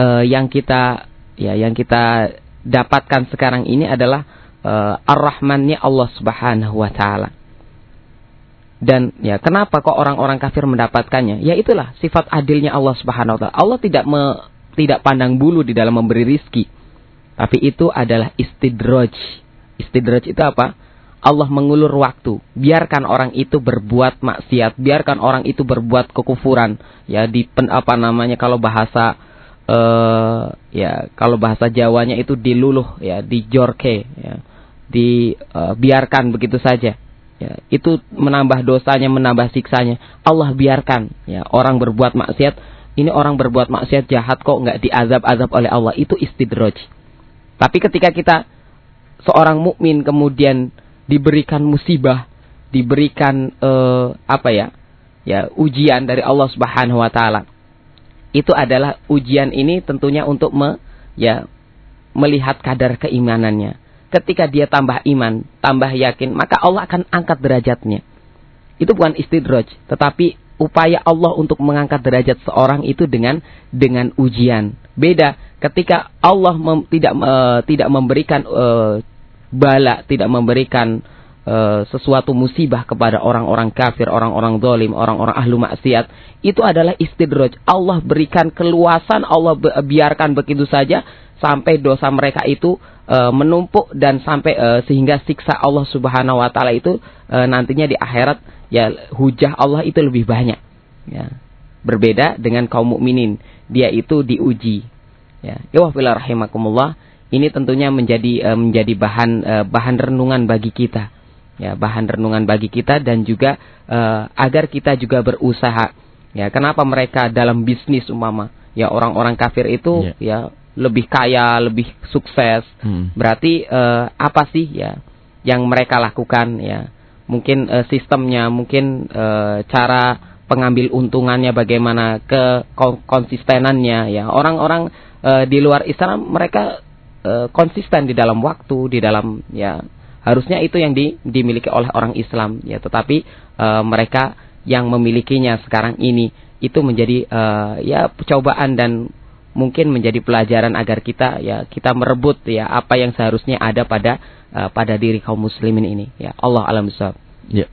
uh, yang kita ya yang kita dapatkan sekarang ini adalah uh, ar-Rahmannya Allah Subhanahu wa taala. Dan ya kenapa kok orang-orang kafir mendapatkannya? Ya itulah sifat adilnya Allah Subhanahu wa taala. Allah tidak me, tidak pandang bulu di dalam memberi rizki. Tapi itu adalah istidraj. Istidraj itu apa? Allah mengulur waktu. Biarkan orang itu berbuat maksiat, biarkan orang itu berbuat kekufuran. Ya di pen, apa namanya kalau bahasa uh, ya kalau bahasa Jawanya itu diluluh ya, dijorke ya dibiarkan uh, begitu saja. Ya, itu menambah dosanya, menambah siksanya. Allah biarkan ya orang berbuat maksiat. Ini orang berbuat maksiat jahat kok nggak diazab-azab oleh Allah. Itu istidraj. Tapi ketika kita seorang mukmin kemudian diberikan musibah, diberikan uh, apa ya? Ya, ujian dari Allah Subhanahu wa taala. Itu adalah ujian ini tentunya untuk me, ya melihat kadar keimanannya ketika dia tambah iman, tambah yakin, maka Allah akan angkat derajatnya. Itu bukan istidraj, tetapi upaya Allah untuk mengangkat derajat seorang itu dengan dengan ujian. Beda ketika Allah mem, tidak uh, tidak memberikan uh, bala, tidak memberikan uh, sesuatu musibah kepada orang-orang kafir, orang-orang dolim, orang-orang ahlu maksiat, itu adalah istidraj. Allah berikan keluasan, Allah biarkan begitu saja sampai dosa mereka itu e, menumpuk dan sampai e, sehingga siksa Allah Subhanahu wa taala itu e, nantinya di akhirat ya hujah Allah itu lebih banyak ya. Berbeda dengan kaum mukminin, dia itu diuji. Ya, ya rahimakumullah. Ini tentunya menjadi e, menjadi bahan e, bahan renungan bagi kita. Ya, bahan renungan bagi kita dan juga e, agar kita juga berusaha. Ya, kenapa mereka dalam bisnis umama? Ya, orang-orang kafir itu ya, ya lebih kaya, lebih sukses. Hmm. Berarti uh, apa sih ya yang mereka lakukan ya? Mungkin uh, sistemnya, mungkin uh, cara pengambil untungannya bagaimana, ke konsistenannya ya. Orang-orang uh, di luar Islam mereka uh, konsisten di dalam waktu, di dalam ya harusnya itu yang di, dimiliki oleh orang Islam ya. Tetapi uh, mereka yang memilikinya sekarang ini itu menjadi uh, ya cobaan dan mungkin menjadi pelajaran agar kita ya kita merebut ya apa yang seharusnya ada pada uh, pada diri kaum muslimin ini ya Allah alam besar. Ya.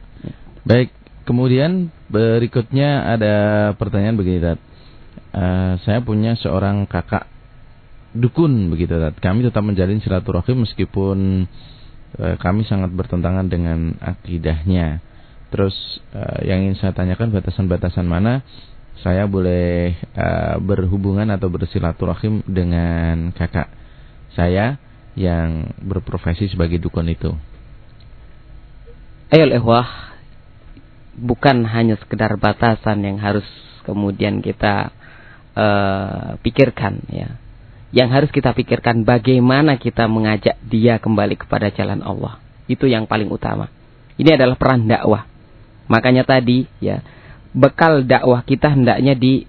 Baik, kemudian berikutnya ada pertanyaan begini Tat. Uh, saya punya seorang kakak dukun begitu Tat. Kami tetap menjalin silaturahim meskipun uh, kami sangat bertentangan dengan akidahnya. Terus uh, yang ingin saya tanyakan batasan-batasan mana saya boleh uh, berhubungan atau bersilaturahim dengan kakak saya yang berprofesi sebagai dukun itu. Ayo ehwah, bukan hanya sekedar batasan yang harus kemudian kita uh, pikirkan ya. Yang harus kita pikirkan bagaimana kita mengajak dia kembali kepada jalan Allah. Itu yang paling utama. Ini adalah peran dakwah. Makanya tadi ya, bekal dakwah kita hendaknya di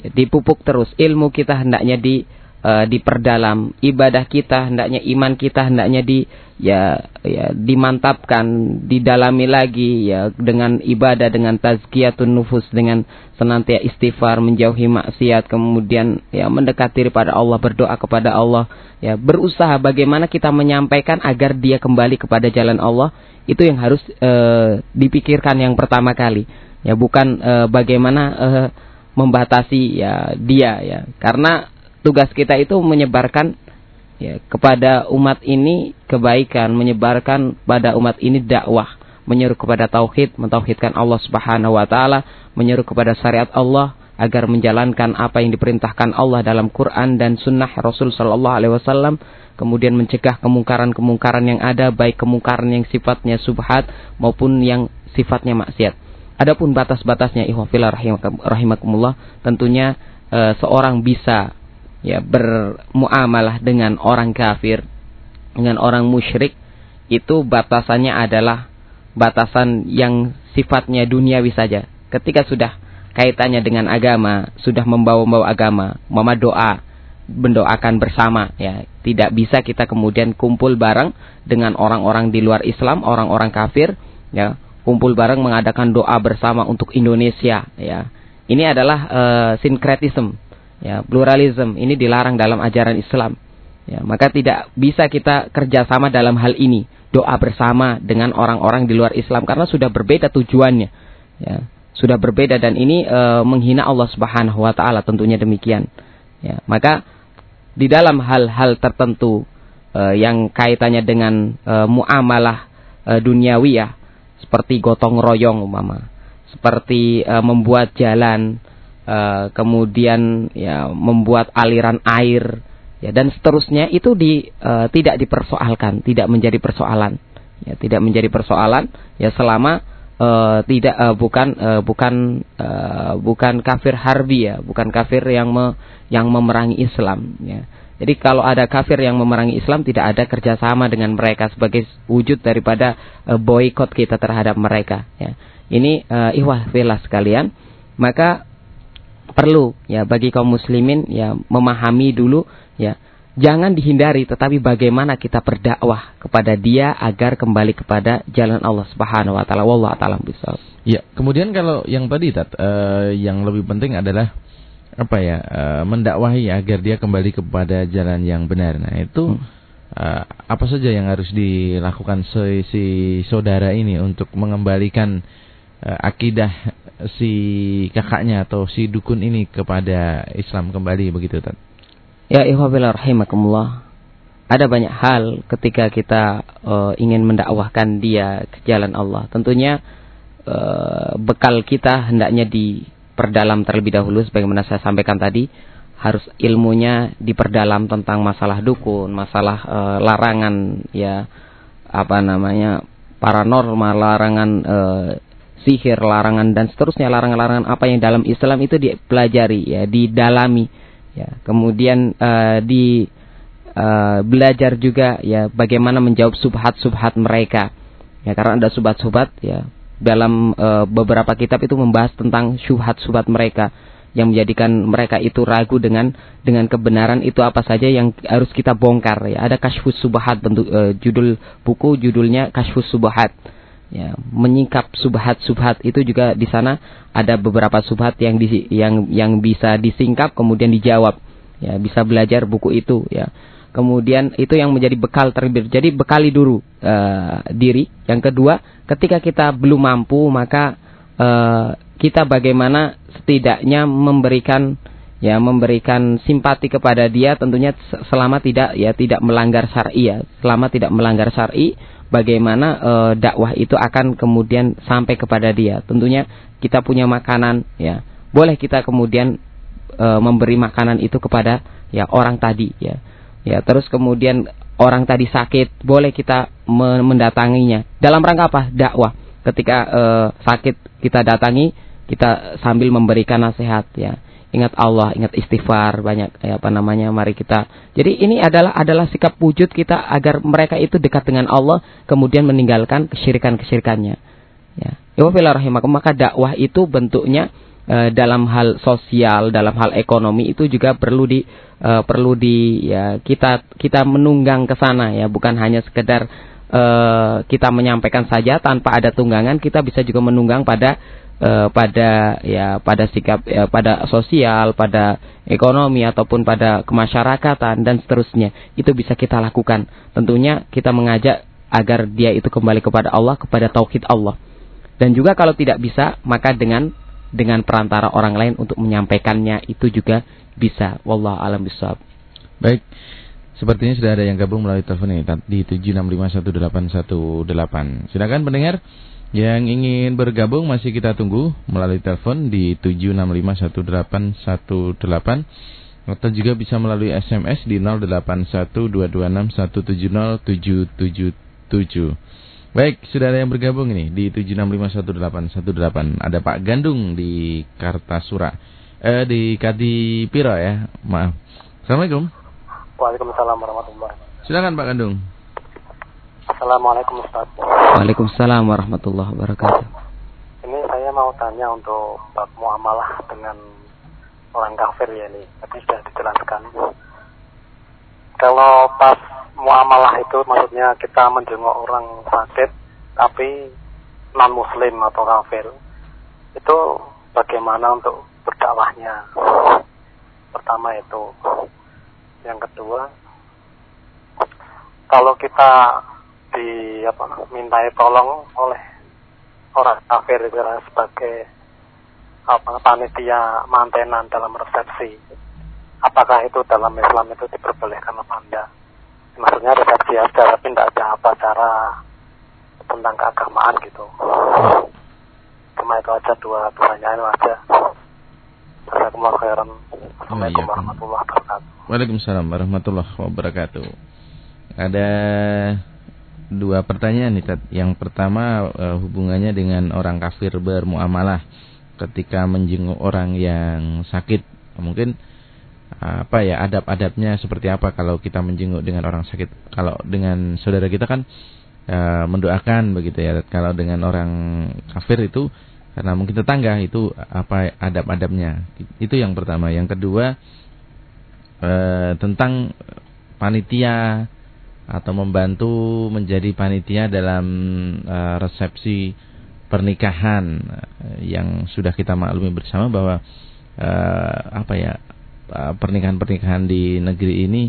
dipupuk terus, ilmu kita hendaknya di uh, diperdalam. Ibadah kita hendaknya iman kita hendaknya di ya ya dimantapkan didalami lagi ya dengan ibadah dengan tazkiyatun nufus dengan senantiasa istighfar menjauhi maksiat kemudian ya mendekati pada Allah berdoa kepada Allah ya berusaha bagaimana kita menyampaikan agar dia kembali kepada jalan Allah. Itu yang harus uh, dipikirkan yang pertama kali ya bukan uh, bagaimana uh, membatasi ya dia ya karena tugas kita itu menyebarkan ya, kepada umat ini kebaikan, menyebarkan pada umat ini dakwah, menyeru kepada tauhid, mentauhidkan Allah Subhanahu wa taala, menyeru kepada syariat Allah agar menjalankan apa yang diperintahkan Allah dalam Quran dan sunnah Rasul sallallahu alaihi wasallam kemudian mencegah kemungkaran-kemungkaran yang ada baik kemungkaran yang sifatnya subhat maupun yang sifatnya maksiat. Adapun batas-batasnya ikhwafillah rahimakumullah tentunya e, seorang bisa ya bermuamalah dengan orang kafir, dengan orang musyrik itu batasannya adalah batasan yang sifatnya duniawi saja. Ketika sudah kaitannya dengan agama, sudah membawa-bawa agama, mama doa, mendoakan bersama ya. Tidak bisa kita kemudian kumpul bareng dengan orang-orang di luar Islam, orang-orang kafir ya, kumpul bareng mengadakan doa bersama untuk Indonesia ya. Ini adalah uh, sinkretisme ya pluralisme. Ini dilarang dalam ajaran Islam ya. Maka tidak bisa kita kerjasama dalam hal ini doa bersama dengan orang-orang di luar Islam karena sudah berbeda tujuannya ya. Sudah berbeda dan ini e, menghina Allah Subhanahu wa taala tentunya demikian ya. Maka di dalam hal-hal tertentu e, yang kaitannya dengan e, muamalah duniawi ya seperti gotong royong umpama seperti e, membuat jalan uh, kemudian ya membuat aliran air ya dan seterusnya itu di uh, tidak dipersoalkan, tidak menjadi persoalan. Ya, tidak menjadi persoalan ya selama uh, tidak uh, bukan uh, bukan uh, bukan kafir harbi ya, bukan kafir yang me, yang memerangi Islam ya. Jadi kalau ada kafir yang memerangi Islam tidak ada kerjasama dengan mereka sebagai wujud daripada uh, boykot kita terhadap mereka. Ya. Ini uh, ihwah filah sekalian. Maka perlu ya bagi kaum muslimin ya memahami dulu ya jangan dihindari tetapi bagaimana kita berdakwah kepada dia agar kembali kepada jalan Allah Subhanahu wa taala wallahu taala. Ya, kemudian kalau yang tadi tat, uh, yang lebih penting adalah apa ya uh, mendakwahi agar dia kembali kepada jalan yang benar. Nah, itu hmm. uh, apa saja yang harus dilakukan si, si saudara ini untuk mengembalikan uh, akidah si kakaknya atau si dukun ini kepada Islam kembali begitu Tan? Ya ihwabillah rahimakumullah. Ada banyak hal ketika kita uh, ingin mendakwahkan dia ke jalan Allah. Tentunya uh, bekal kita hendaknya diperdalam terlebih dahulu sebagaimana saya sampaikan tadi harus ilmunya diperdalam tentang masalah dukun, masalah uh, larangan ya apa namanya paranormal, larangan uh, sihir, larangan dan seterusnya larangan-larangan apa yang dalam Islam itu dipelajari ya, didalami ya. Kemudian uh, di uh, belajar juga ya bagaimana menjawab subhat-subhat mereka. Ya karena ada subhat-subhat ya dalam uh, beberapa kitab itu membahas tentang subhat-subhat mereka. Yang menjadikan mereka itu ragu dengan dengan kebenaran itu apa saja yang harus kita bongkar. Ya ada kashfus subhat bentuk uh, judul buku judulnya kashfus subhat. Ya menyingkap subhat-subhat itu juga di sana ada beberapa subhat yang di, yang yang bisa disingkap kemudian dijawab. Ya bisa belajar buku itu ya kemudian itu yang menjadi bekal terlebih jadi bekali dulu uh, diri yang kedua ketika kita belum mampu maka uh, kita bagaimana setidaknya memberikan ya memberikan simpati kepada dia tentunya selama tidak ya tidak melanggar syar'i ya selama tidak melanggar syar'i bagaimana e, dakwah itu akan kemudian sampai kepada dia. Tentunya kita punya makanan ya. Boleh kita kemudian e, memberi makanan itu kepada ya orang tadi ya. Ya, terus kemudian orang tadi sakit, boleh kita mendatanginya. Dalam rangka apa? Dakwah. Ketika e, sakit kita datangi, kita sambil memberikan nasihat ya ingat Allah, ingat istighfar, banyak ya, apa namanya, mari kita. Jadi ini adalah adalah sikap wujud kita agar mereka itu dekat dengan Allah, kemudian meninggalkan kesyirikan-kesyirikannya. Ya. Rahimakum, maka dakwah itu bentuknya uh, dalam hal sosial, dalam hal ekonomi itu juga perlu di uh, perlu di ya kita kita menunggang ke sana ya, bukan hanya sekedar uh, kita menyampaikan saja tanpa ada tunggangan, kita bisa juga menunggang pada uh, pada ya pada sikap ya, pada sosial, pada ekonomi ataupun pada kemasyarakatan dan seterusnya. Itu bisa kita lakukan. Tentunya kita mengajak agar dia itu kembali kepada Allah, kepada tauhid Allah. Dan juga kalau tidak bisa, maka dengan dengan perantara orang lain untuk menyampaikannya itu juga bisa. Wallah alam bisawab. Baik. Sepertinya sudah ada yang gabung melalui telepon ini di 7651818. Silakan pendengar yang ingin bergabung masih kita tunggu melalui telepon di 7651818 atau juga bisa melalui SMS di 081226170777. Baik, sudah ada yang bergabung ini di 7651818. Ada Pak Gandung di Kartasura. Eh di Kadipiro ya. Maaf. Assalamualaikum. Waalaikumsalam warahmatullahi Silakan Pak Gandung. Assalamualaikum Ustaz. Waalaikumsalam warahmatullahi wabarakatuh. Ini saya mau tanya untuk bab muamalah dengan orang kafir ya ini. Tadi sudah dijelaskan. Kalau pas muamalah itu maksudnya kita menjenguk orang sakit tapi non muslim atau kafir itu bagaimana untuk berdakwahnya? Pertama itu. Yang kedua kalau kita di apa mintai tolong oleh orang kafir sebagai apa panitia mantenan dalam resepsi apakah itu dalam Islam itu diperbolehkan apa enggak maksudnya resepsi aja tapi tidak ada apa cara tentang keagamaan gitu. Cuma itu aja dua pertanyaan aja. Assalamualaikum iya, warahmatullahi wabarakatuh. Waalaikumsalam warahmatullahi wabarakatuh. Ada dua pertanyaan nih Tat. Yang pertama uh, hubungannya dengan orang kafir bermuamalah ketika menjenguk orang yang sakit. Mungkin apa ya adab-adabnya seperti apa kalau kita menjenguk dengan orang sakit. Kalau dengan saudara kita kan e, mendoakan begitu ya. Kalau dengan orang kafir itu karena mungkin tetangga itu apa adab-adabnya. Itu yang pertama. Yang kedua e, tentang panitia atau membantu menjadi panitia dalam e, resepsi pernikahan yang sudah kita maklumi bersama bahwa apa ya pernikahan-pernikahan di negeri ini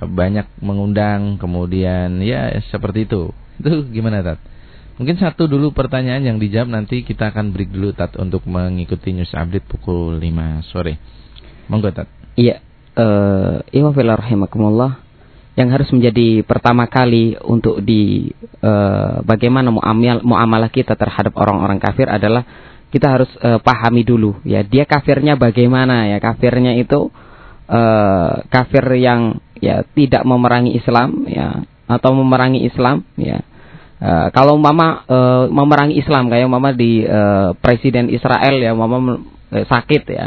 uh, banyak mengundang kemudian ya seperti itu. Itu gimana Tat? Mungkin satu dulu pertanyaan yang dijawab nanti kita akan break dulu Tat untuk mengikuti news update pukul 5 sore. Monggo Tat. Iya, eh uh, rahimakumullah yang harus menjadi pertama kali untuk di uh, bagaimana muamal muamalah kita terhadap orang-orang kafir adalah kita harus uh, pahami dulu ya. Dia kafirnya bagaimana ya. Kafirnya itu uh, kafir yang ya tidak memerangi Islam ya atau memerangi Islam ya. Uh, kalau mama uh, memerangi Islam kayak mama di uh, presiden Israel ya mama uh, sakit ya.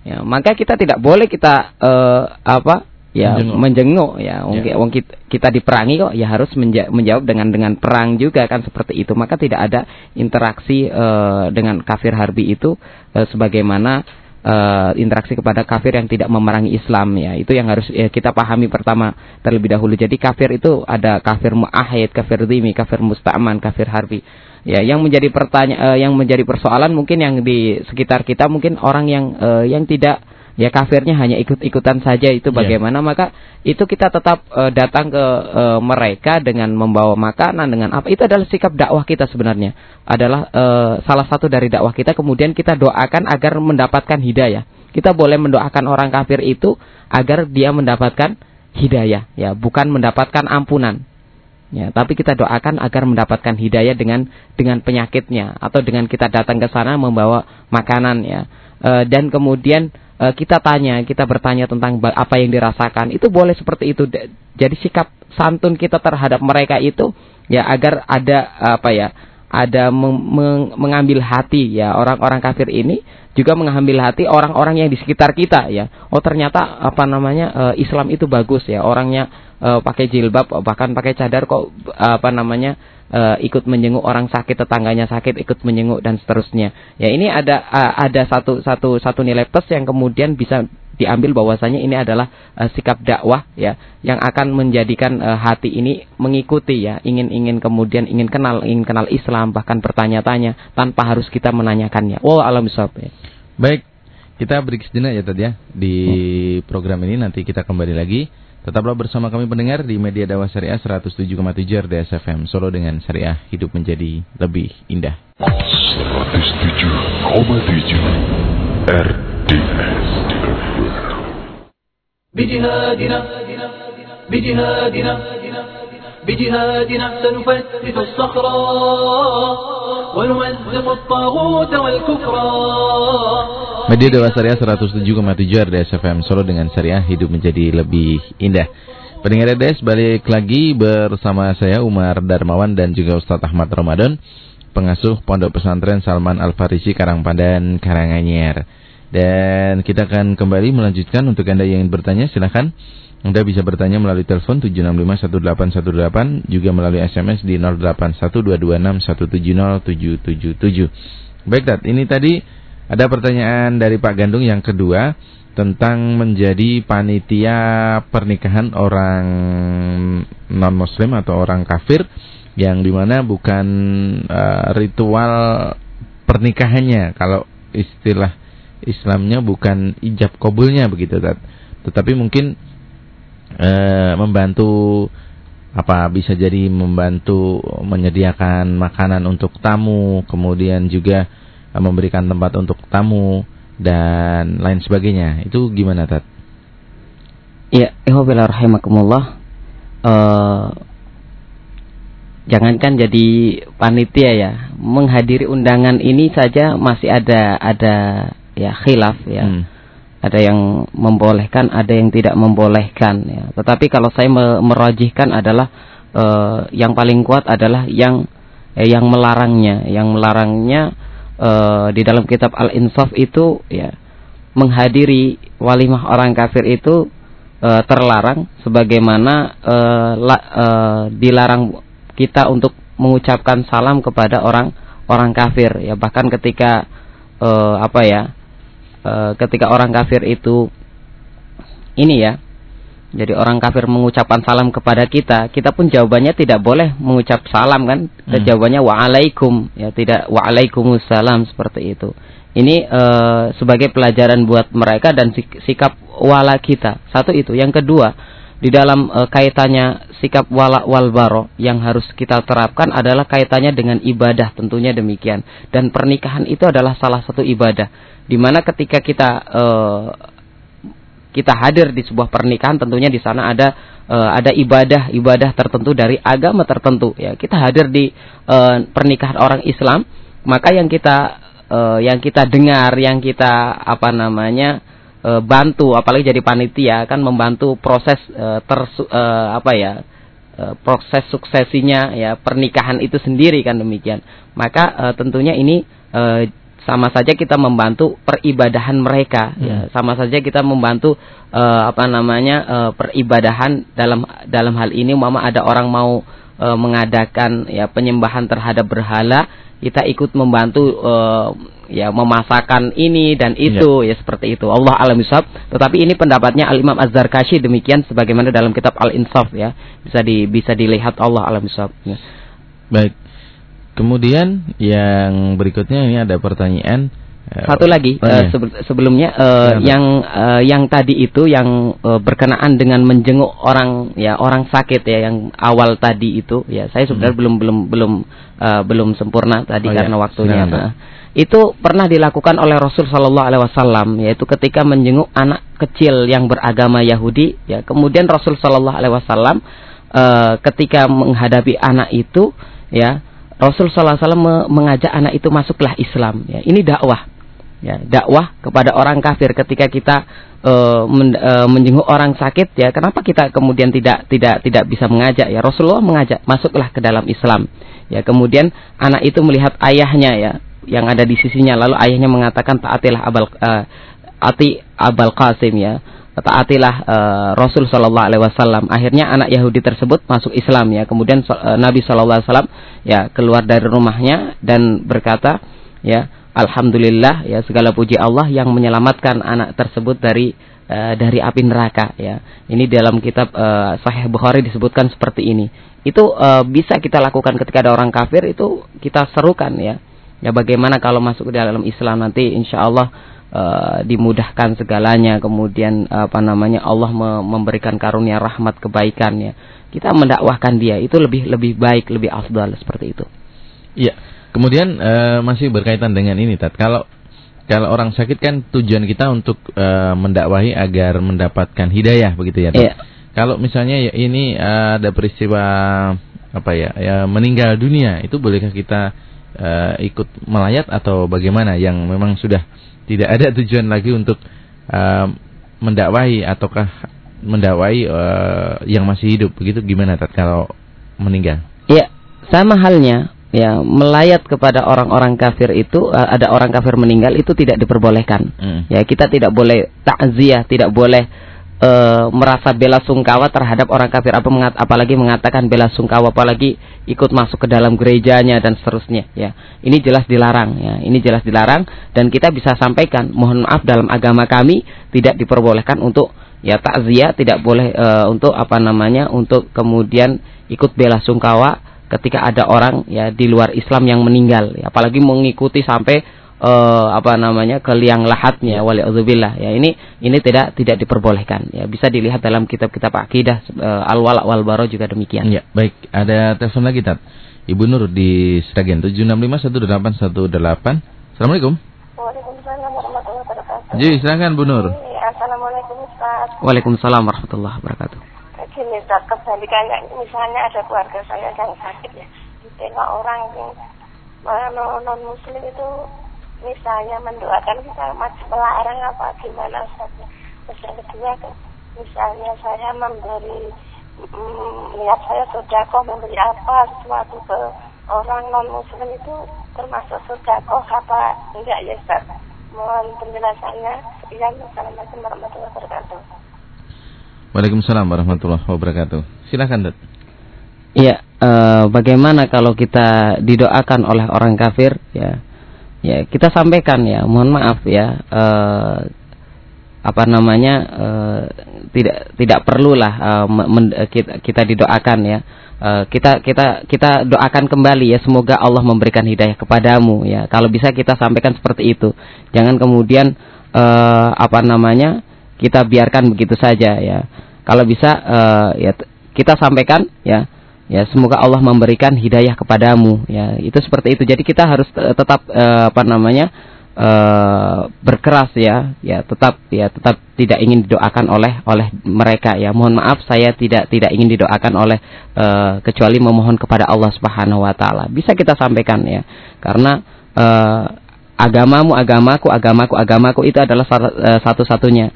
Ya maka kita tidak boleh kita uh, apa ya menjenguk, menjenguk ya. Wong ya. Wong kita, kita diperangi kok ya harus menja menjawab dengan dengan perang juga kan seperti itu. Maka tidak ada interaksi uh, dengan kafir harbi itu uh, sebagaimana uh, interaksi kepada kafir yang tidak memerangi Islam ya. Itu yang harus ya, kita pahami pertama terlebih dahulu. Jadi kafir itu ada kafir muahid kafir dimi kafir musta'man kafir harbi. Ya yang menjadi pertanyaan uh, yang menjadi persoalan mungkin yang di sekitar kita mungkin orang yang uh, yang tidak ya kafirnya hanya ikut-ikutan saja itu iya. bagaimana yeah. maka itu kita tetap uh, datang ke uh, mereka dengan membawa makanan dengan apa. Itu adalah sikap dakwah kita sebenarnya. Adalah uh, salah satu dari dakwah kita. Kemudian kita doakan agar mendapatkan hidayah. Kita boleh mendoakan orang kafir itu agar dia mendapatkan hidayah. Ya bukan mendapatkan ampunan. Ya tapi kita doakan agar mendapatkan hidayah dengan dengan penyakitnya. Atau dengan kita datang ke sana membawa makanan ya e, dan kemudian Eh, kita tanya, kita bertanya tentang apa yang dirasakan, itu boleh seperti itu. Jadi sikap santun kita terhadap mereka itu ya agar ada apa ya, ada meng mengambil hati ya orang-orang kafir ini juga mengambil hati orang-orang yang di sekitar kita ya. Oh ternyata apa namanya uh, Islam itu bagus ya. Orangnya uh, pakai jilbab bahkan pakai cadar kok apa namanya uh, ikut menjenguk orang sakit tetangganya sakit ikut menjenguk dan seterusnya ya ini ada uh, ada satu satu satu nilai plus yang kemudian bisa diambil bahwasanya ini adalah uh, sikap dakwah ya yang akan menjadikan uh, hati ini mengikuti ya ingin ingin kemudian ingin kenal ingin kenal Islam bahkan bertanya-tanya tanpa harus kita menanyakannya. Wah alam ya. Baik, kita break sejenak ya tadi ya di program ini nanti kita kembali lagi. Tetaplah bersama kami pendengar di Media Dakwah Syariah 107,7 RDS FM Solo dengan Syariah hidup menjadi lebih indah. 107,7 RDS بجهادنا بجهادنا بجهادنا سنفتت الصخرة ونمزق الطاغوت والكفر Media Dewa Syariah 107,7 RDS FM Solo dengan Syariah hidup menjadi lebih indah. Pendengar RDS balik lagi bersama saya Umar Darmawan dan juga Ustadz Ahmad Ramadan, pengasuh Pondok Pesantren Salman Al Farisi Karangpadan Karanganyar. Dan kita akan kembali melanjutkan untuk Anda yang ingin bertanya silahkan Anda bisa bertanya melalui telepon 7651818 juga melalui SMS di 081226170777. Baik, Tat, ini tadi ada pertanyaan dari Pak Gandung yang kedua tentang menjadi panitia pernikahan orang non muslim atau orang kafir yang di mana bukan uh, ritual pernikahannya kalau istilah Islamnya bukan ijab kabulnya begitu Tat. Tetapi mungkin e, membantu apa bisa jadi membantu menyediakan makanan untuk tamu, kemudian juga memberikan tempat untuk tamu dan lain sebagainya. Itu gimana Tat? Ya, ihwabillah rahimakumullah. Uh, jangankan jadi panitia ya, menghadiri undangan ini saja masih ada ada ya khilaf ya. Hmm. Ada yang membolehkan, ada yang tidak membolehkan ya. Tetapi kalau saya merajihkan adalah uh, yang paling kuat adalah yang eh, yang melarangnya, yang melarangnya uh, di dalam kitab Al-Insaf itu ya menghadiri walimah orang kafir itu uh, terlarang sebagaimana uh, la, uh, dilarang kita untuk mengucapkan salam kepada orang orang kafir. Ya bahkan ketika uh, apa ya e, ketika orang kafir itu ini ya jadi orang kafir mengucapkan salam kepada kita, kita pun jawabannya tidak boleh mengucap salam kan? Hmm. Jawabannya waalaikum, ya tidak waalaikumussalam seperti itu. Ini e, sebagai pelajaran buat mereka dan sikap wala kita. Satu itu. Yang kedua, di dalam e, kaitannya sikap wala wal baro yang harus kita terapkan adalah kaitannya dengan ibadah tentunya demikian. Dan pernikahan itu adalah salah satu ibadah di mana ketika kita uh, kita hadir di sebuah pernikahan tentunya di sana ada uh, ada ibadah ibadah tertentu dari agama tertentu. Ya kita hadir di uh, pernikahan orang Islam. Maka yang kita uh, yang kita dengar yang kita apa namanya uh, bantu apalagi jadi panitia kan membantu proses uh, ter uh, apa ya proses suksesinya ya pernikahan itu sendiri kan demikian. Maka uh, tentunya ini uh, sama saja kita membantu peribadahan mereka. Hmm. ya sama saja kita membantu uh, apa namanya uh, peribadahan dalam dalam hal ini mama ada orang mau uh, mengadakan ya penyembahan terhadap berhala kita ikut membantu uh, ya memasakkan ini dan itu. Ya, ya seperti itu. Allah alam isab tetapi ini pendapatnya Al Imam Az Zarkashi demikian sebagaimana dalam kitab Al Insaf ya. Bisa di bisa dilihat Allah alam isab ya. baik Kemudian yang berikutnya ini ada pertanyaan eh, satu lagi oh, uh, sebelumnya uh, yang uh, yang tadi itu yang uh, berkenaan dengan menjenguk orang ya orang sakit ya yang awal tadi itu ya saya sebenarnya hmm. belum belum belum uh, belum sempurna tadi oh, karena ya. waktunya. Nah, itu pernah dilakukan oleh Rasul Shallallahu Alaihi Wasallam yaitu ketika menjenguk anak kecil yang beragama Yahudi ya. Kemudian Rasul Shallallahu Alaihi Wasallam uh, ketika menghadapi anak itu ya Rasul Sallallahu mengajak anak itu masuklah Islam. Ya, ini dakwah. Ya, dakwah kepada orang kafir ketika kita uh, men, uh, menjenguk orang sakit ya kenapa kita kemudian tidak tidak tidak bisa mengajak ya Rasulullah mengajak masuklah ke dalam Islam ya kemudian anak itu melihat ayahnya ya yang ada di sisinya lalu ayahnya mengatakan taatilah abal uh, ati abal qasim ya taatilah uh, Rasul Shallallahu Alaihi Wasallam. Akhirnya anak Yahudi tersebut masuk Islam ya. Kemudian uh, Nabi Shallallahu Alaihi Wasallam ya keluar dari rumahnya dan berkata ya Alhamdulillah ya segala puji Allah yang menyelamatkan anak tersebut dari uh, dari api neraka ya. Ini dalam kitab uh, Sahih Bukhari disebutkan seperti ini. Itu uh, bisa kita lakukan ketika ada orang kafir itu kita serukan ya. Ya bagaimana kalau masuk ke dalam Islam nanti insya Allah uh, dimudahkan segalanya. Kemudian apa namanya Allah memberikan karunia rahmat kebaikan ya kita mendakwahkan dia. Itu lebih lebih baik lebih afdal seperti itu. Iya. Kemudian uh, masih berkaitan dengan ini tat. Kalau kalau orang sakit kan tujuan kita untuk uh, mendakwahi agar mendapatkan hidayah begitu ya tat? Iya. kalau misalnya ya ini uh, ada peristiwa apa ya ya meninggal dunia itu bolehkah kita uh, ikut melayat atau bagaimana yang memang sudah tidak ada tujuan lagi untuk uh, mendakwahi ataukah mendakwahi uh, yang masih hidup begitu gimana tat kalau meninggal? Iya, sama halnya ya melayat kepada orang-orang kafir itu uh, ada orang kafir meninggal itu tidak diperbolehkan. Hmm. Ya, kita tidak boleh takziah, tidak boleh uh, merasa bela sungkawa terhadap orang kafir apa mengat, apalagi mengatakan bela sungkawa apalagi ikut masuk ke dalam gerejanya dan seterusnya ya. Ini jelas dilarang ya. Ini jelas dilarang dan kita bisa sampaikan mohon maaf dalam agama kami tidak diperbolehkan untuk ya takziah tidak boleh uh, untuk apa namanya untuk kemudian ikut bela sungkawa ketika ada orang ya di luar Islam yang meninggal ya, apalagi mengikuti sampai uh, apa namanya ke liang lahatnya wali waliuzubillah ya ini ini tidak tidak diperbolehkan. Ya bisa dilihat dalam kitab-kitab akidah uh, al wala wal baro juga demikian. Ya baik. Ada telepon lagi tat. Ibu Nur di Sragen 7651818 Assalamualaikum. Waalaikumsalam warahmatullahi wabarakatuh. Ji silakan Bu Nur. Iya, Assalamualaikum Ustaz. Waalaikumsalam warahmatullahi wabarakatuh. Gini Ustaz kebalikannya misalnya ada keluarga saya yang sakit ya. Ditengok orang yang non muslim itu misalnya mendoakan kita masih melarang apa? Gimana saja terus yang kedua misalnya saya memberi mm, lihat saya sodako memberi apa sesuatu ke orang non muslim itu termasuk sodako apa enggak ya Ustaz? Mohon penjelasannya. Sekian. Assalamualaikum warahmatullahi wabarakatuh. Waalaikumsalam warahmatullahi wabarakatuh. Silakan Dut Iya, e, bagaimana kalau kita didoakan oleh orang kafir ya ya kita sampaikan ya mohon maaf ya uh, apa namanya uh, tidak tidak perlulah uh, men, kita, kita didoakan ya. Uh, kita kita kita doakan kembali ya semoga Allah memberikan hidayah kepadamu ya. Kalau bisa kita sampaikan seperti itu. Jangan kemudian uh, apa namanya kita biarkan begitu saja ya. Kalau bisa uh, ya kita sampaikan ya ya semoga Allah memberikan hidayah kepadamu. Ya itu seperti itu. Jadi kita harus tetap uh, apa namanya uh, berkeras ya. Ya tetap ya tetap tidak ingin didoakan oleh oleh mereka. Ya mohon maaf saya tidak tidak ingin didoakan oleh uh, kecuali memohon kepada Allah Subhanahu wa taala. Bisa kita sampaikan ya. Karena agamamu agamaku agamaku agamaku itu adalah satu-satunya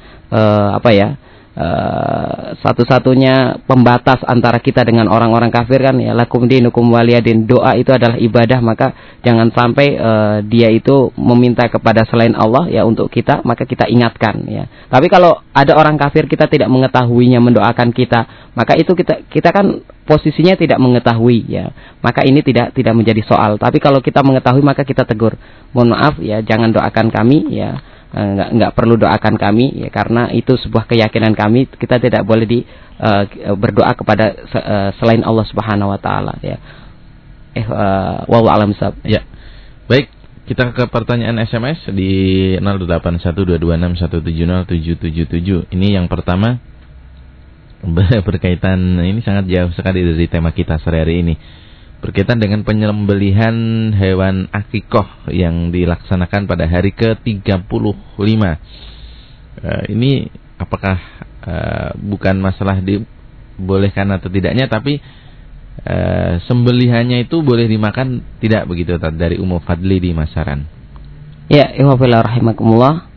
apa ya Uh, satu-satunya pembatas antara kita dengan orang-orang kafir kan ya lakum dinukum waliyadin. Doa itu adalah ibadah maka jangan sampai uh, dia itu meminta kepada selain Allah ya untuk kita maka kita ingatkan ya. Tapi kalau ada orang kafir kita tidak mengetahuinya mendoakan kita maka itu kita kita kan posisinya tidak mengetahui ya. Maka ini tidak tidak menjadi soal. Tapi kalau kita mengetahui maka kita tegur. Mohon maaf ya jangan doakan kami ya. Eh, nggak nggak perlu doakan kami ya karena itu sebuah keyakinan kami kita tidak boleh di uh, berdoa kepada uh, selain Allah Subhanahu wa taala ya. Eh uh, alam sab. Ya. Baik, kita ke pertanyaan SMS di 081226170777. Ini yang pertama berkaitan ini sangat jauh sekali dari tema kita sehari-hari ini berkaitan dengan penyembelihan hewan akikoh yang dilaksanakan pada hari ke-35. Uh, ini apakah uh, bukan masalah dibolehkan atau tidaknya tapi uh, sembelihannya itu boleh dimakan tidak begitu dari Ummu Fadli di Masaran. Ya, ihwafillah rahimakumullah.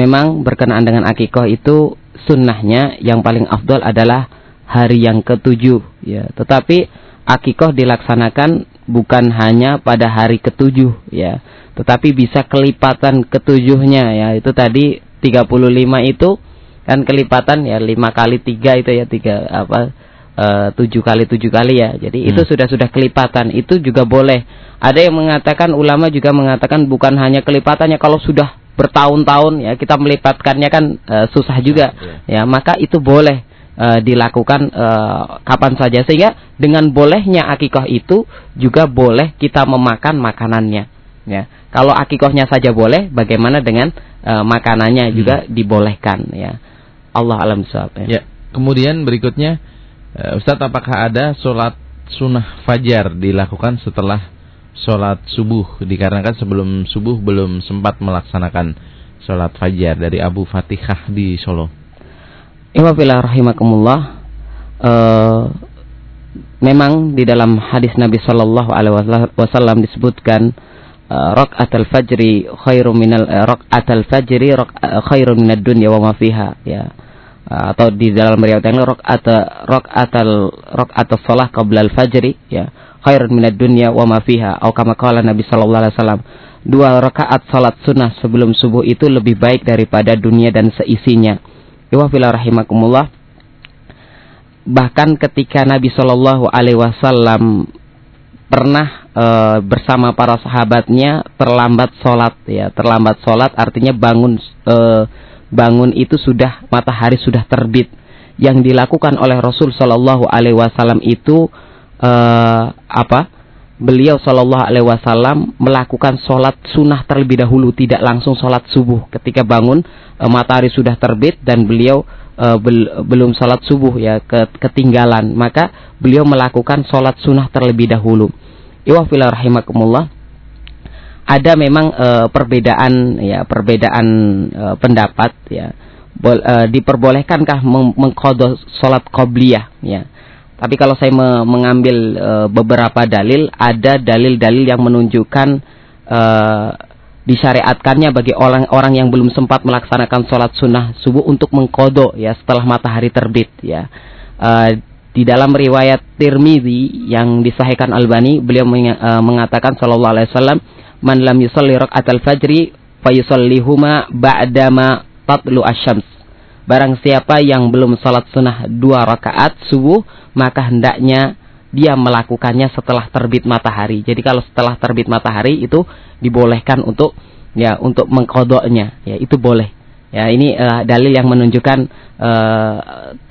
Memang berkenaan dengan akikoh itu sunnahnya yang paling afdol adalah hari yang ketujuh ya. Tetapi akikoh dilaksanakan bukan hanya pada hari ketujuh ya, tetapi bisa kelipatan ketujuhnya ya. Itu tadi 35 itu kan kelipatan ya lima kali tiga itu ya tiga apa eh, tujuh kali tujuh kali ya. Jadi Hmm. itu sudah sudah kelipatan. Itu juga boleh. Ada yang mengatakan ulama juga mengatakan bukan hanya kelipatannya. Kalau sudah bertahun-tahun ya kita melipatkannya kan eh, susah juga. Ya maka itu boleh eh, dilakukan eh, kapan saja. Sehingga dengan bolehnya akikah itu juga boleh kita memakan makanannya ya. Kalau akikahnya saja boleh bagaimana dengan eh, makanannya juga dibolehkan ya. Allah alam bisawab, ya. Ya, kemudian berikutnya Ustadz apakah ada sholat sunnah fajar dilakukan setelah sholat subuh? Dikarenakan sebelum subuh belum sempat melaksanakan sholat fajar dari Abu Fatihah di Solo. Iwafilah rahimakumullah. Eh, memang di dalam hadis Nabi Shallallahu Alaihi Wasallam disebutkan eh, rakaat fajri khairum minal uh, rakaat fajri rak, eh, khairum minad dunya wa ma fiha ya. Atau di dalam riwayat yang lain rakaat rakaat rakaat salah qabla al fajri ya. Khairun minad dunya wa ma fiha. Atau kama qala Nabi Shallallahu Alaihi Wasallam dua rakaat salat sunnah sebelum subuh itu lebih baik daripada dunia dan seisinya. Iwafillah rahimakumullah. Bahkan ketika Nabi Shallallahu Alaihi Wasallam pernah e, bersama para sahabatnya terlambat sholat ya terlambat sholat artinya bangun e, bangun itu sudah matahari sudah terbit yang dilakukan oleh Rasul Shallallahu Alaihi Wasallam itu e, apa beliau Shallallahu Alaihi Wasallam melakukan sholat sunnah terlebih dahulu tidak langsung sholat subuh. Ketika bangun e, matahari sudah terbit dan beliau e, bel- belum sholat subuh ya ke- ketinggalan. Maka beliau melakukan sholat sunnah terlebih dahulu. Iwafillah rahimakumullah. Ada memang e, perbedaan ya perbedaan e, pendapat ya. Bol, e, diperbolehkankah meng- mengkodok sholat qobliyah ya tapi kalau saya me- mengambil e, beberapa dalil ada dalil-dalil yang menunjukkan e, disyariatkannya bagi orang-orang yang belum sempat melaksanakan sholat sunnah subuh untuk mengkodok ya setelah matahari terbit ya. E, di dalam riwayat Tirmizi yang disahihkan Albani beliau menga- mengatakan sallallahu alaihi wasallam man lam yusalli rakaatal fajri fayusallihuma ba'dama tatlu asyams barang siapa yang belum salat sunnah dua rakaat subuh maka hendaknya dia melakukannya setelah terbit matahari jadi kalau setelah terbit matahari itu dibolehkan untuk ya untuk mengkodoknya ya itu boleh Ya, ini eh, dalil yang menunjukkan eh,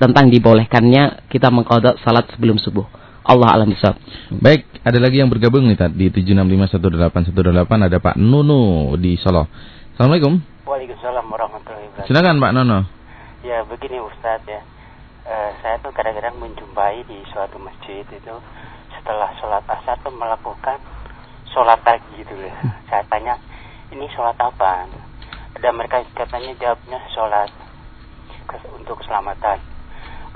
tentang dibolehkannya kita mengkodok salat sebelum subuh. Allah alam bisawab. Baik, ada lagi yang bergabung nih Tat di 7651818 ada Pak Nunu di Solo. Assalamualaikum. Waalaikumsalam warahmatullahi wabarakatuh. Silakan Pak Nono. Ya begini Ustadz ya, Eh, saya tuh kadang-kadang menjumpai di suatu masjid itu setelah sholat asar tuh melakukan sholat pagi gitu loh. Saya tanya, ini sholat apa? Dan mereka katanya jawabnya sholat untuk keselamatan.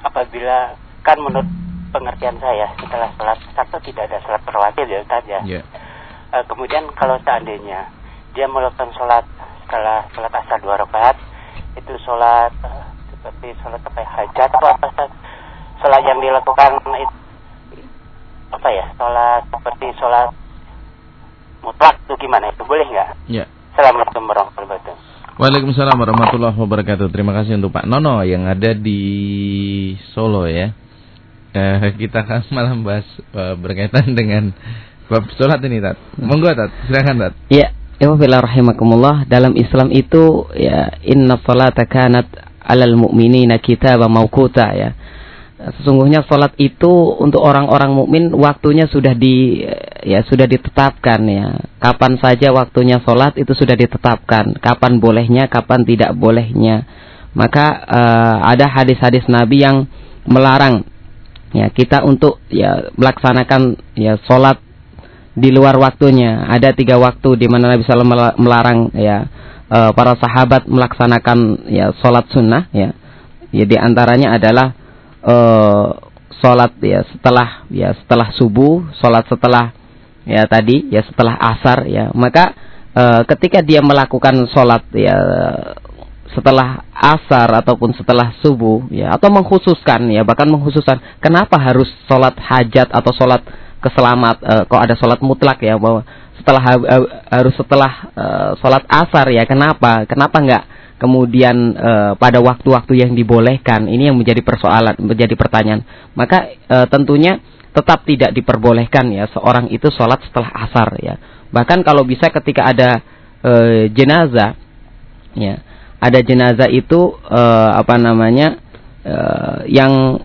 Apabila kan menurut pengertian saya setelah sholat asar tuh tidak ada sholat berwajib ya Ustadz ya. Ya. Eh, kemudian kalau seandainya dia melakukan sholat setelah sholat asar dua rakaat itu sholat eh, seperti sholat apa ya, hajat atau apa sholat yang dilakukan itu apa ya sholat seperti sholat mutlak itu gimana itu boleh nggak? Ya. Assalamualaikum warahmatullahi wabarakatuh. Waalaikumsalam warahmatullahi wabarakatuh. Terima kasih untuk Pak Nono yang ada di Solo ya. Eh, kita akan malam bahas eh, berkaitan dengan bab sholat ini Tat. Monggo Tat, silakan Tat. Ya, Iwafillah rahimakumullah dalam Islam itu ya inna salata kanat alal mu'minina kitaba mauquta ya. Sesungguhnya salat itu untuk orang-orang mukmin waktunya sudah di ya sudah ditetapkan ya. Kapan saja waktunya salat itu sudah ditetapkan. Kapan bolehnya, kapan tidak bolehnya. Maka eh, ada hadis-hadis Nabi yang melarang ya kita untuk ya melaksanakan ya salat di luar waktunya. Ada tiga waktu di mana Nabi SAW melarang ya eh, para sahabat melaksanakan ya sholat sunnah ya. Ya di antaranya adalah eh, sholat ya setelah ya setelah subuh, sholat setelah ya tadi ya setelah asar ya. Maka eh, ketika dia melakukan sholat ya setelah asar ataupun setelah subuh ya atau mengkhususkan ya bahkan mengkhususkan kenapa harus sholat hajat atau sholat keselamat eh, kok ada sholat mutlak ya bahwa setelah ha- harus setelah eh, sholat asar ya kenapa? Kenapa nggak kemudian e, pada waktu-waktu yang dibolehkan? Ini yang menjadi persoalan menjadi pertanyaan. Maka e, tentunya tetap tidak diperbolehkan ya seorang itu sholat setelah asar ya. Bahkan kalau bisa ketika ada e, jenazah ya ada jenazah itu e, apa namanya e, yang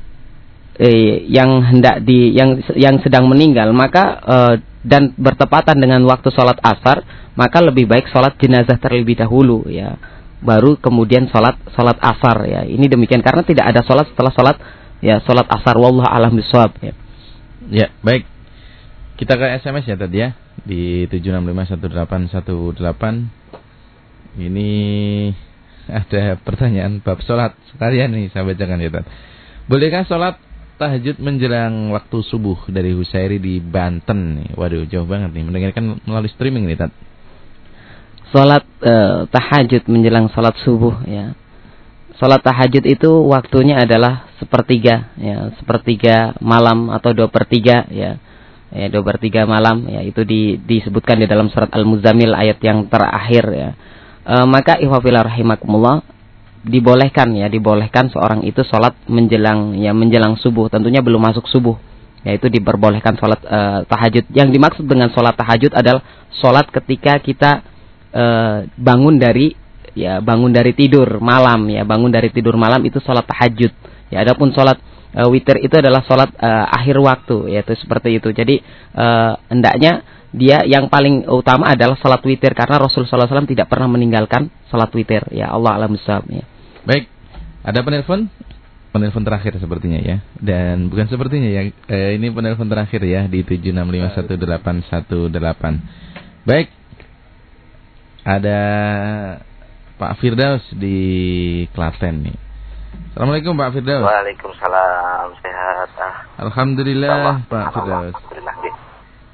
eh, yang hendak di yang yang sedang meninggal maka eh, dan bertepatan dengan waktu sholat asar maka lebih baik sholat jenazah terlebih dahulu ya. Baru kemudian sholat sholat asar ya. Ini demikian karena tidak ada sholat setelah sholat ya sholat asar. Wallah alam bisawab ya. Ya baik. Kita ke SMS ya tadi ya di 7651818 ini ada pertanyaan bab sholat sekalian nih saya bacakan ya Tad. Bolehkah sholat tahajud menjelang waktu subuh dari Husairi di Banten nih. Waduh, jauh banget nih. Mendengarkan melalui streaming nih, Tat. Salat uh, tahajud menjelang salat subuh ya. Salat tahajud itu waktunya adalah sepertiga ya, sepertiga malam atau dua per tiga ya. Ya, dua per tiga malam ya itu di, disebutkan di dalam surat Al-Muzammil ayat yang terakhir ya. E, maka rahimakumullah dibolehkan ya dibolehkan seorang itu sholat menjelang ya menjelang subuh. Tentunya belum masuk subuh yaitu diperbolehkan sholat uh, tahajud. Yang dimaksud dengan sholat tahajud adalah sholat ketika kita uh, bangun dari ya bangun dari tidur malam ya bangun dari tidur malam itu sholat tahajud. Ya adapun sholat uh, witir itu adalah sholat uh, akhir waktu yaitu seperti itu. Jadi uh, hendaknya dia yang paling utama adalah salat witir karena Rasul sallallahu alaihi wasallam tidak pernah meninggalkan salat witir. Ya Allah alam ya. Baik. Ada penelpon? Penelpon terakhir sepertinya ya. Dan bukan sepertinya ya. Eh, ini penelpon terakhir ya di 7651818. Baik. Ada Pak Firdaus di Klaten nih. Assalamualaikum Pak Firdaus. Waalaikumsalam. Sehat. Ah. Alhamdulillah Pak Firdaus. Alhamdulillah.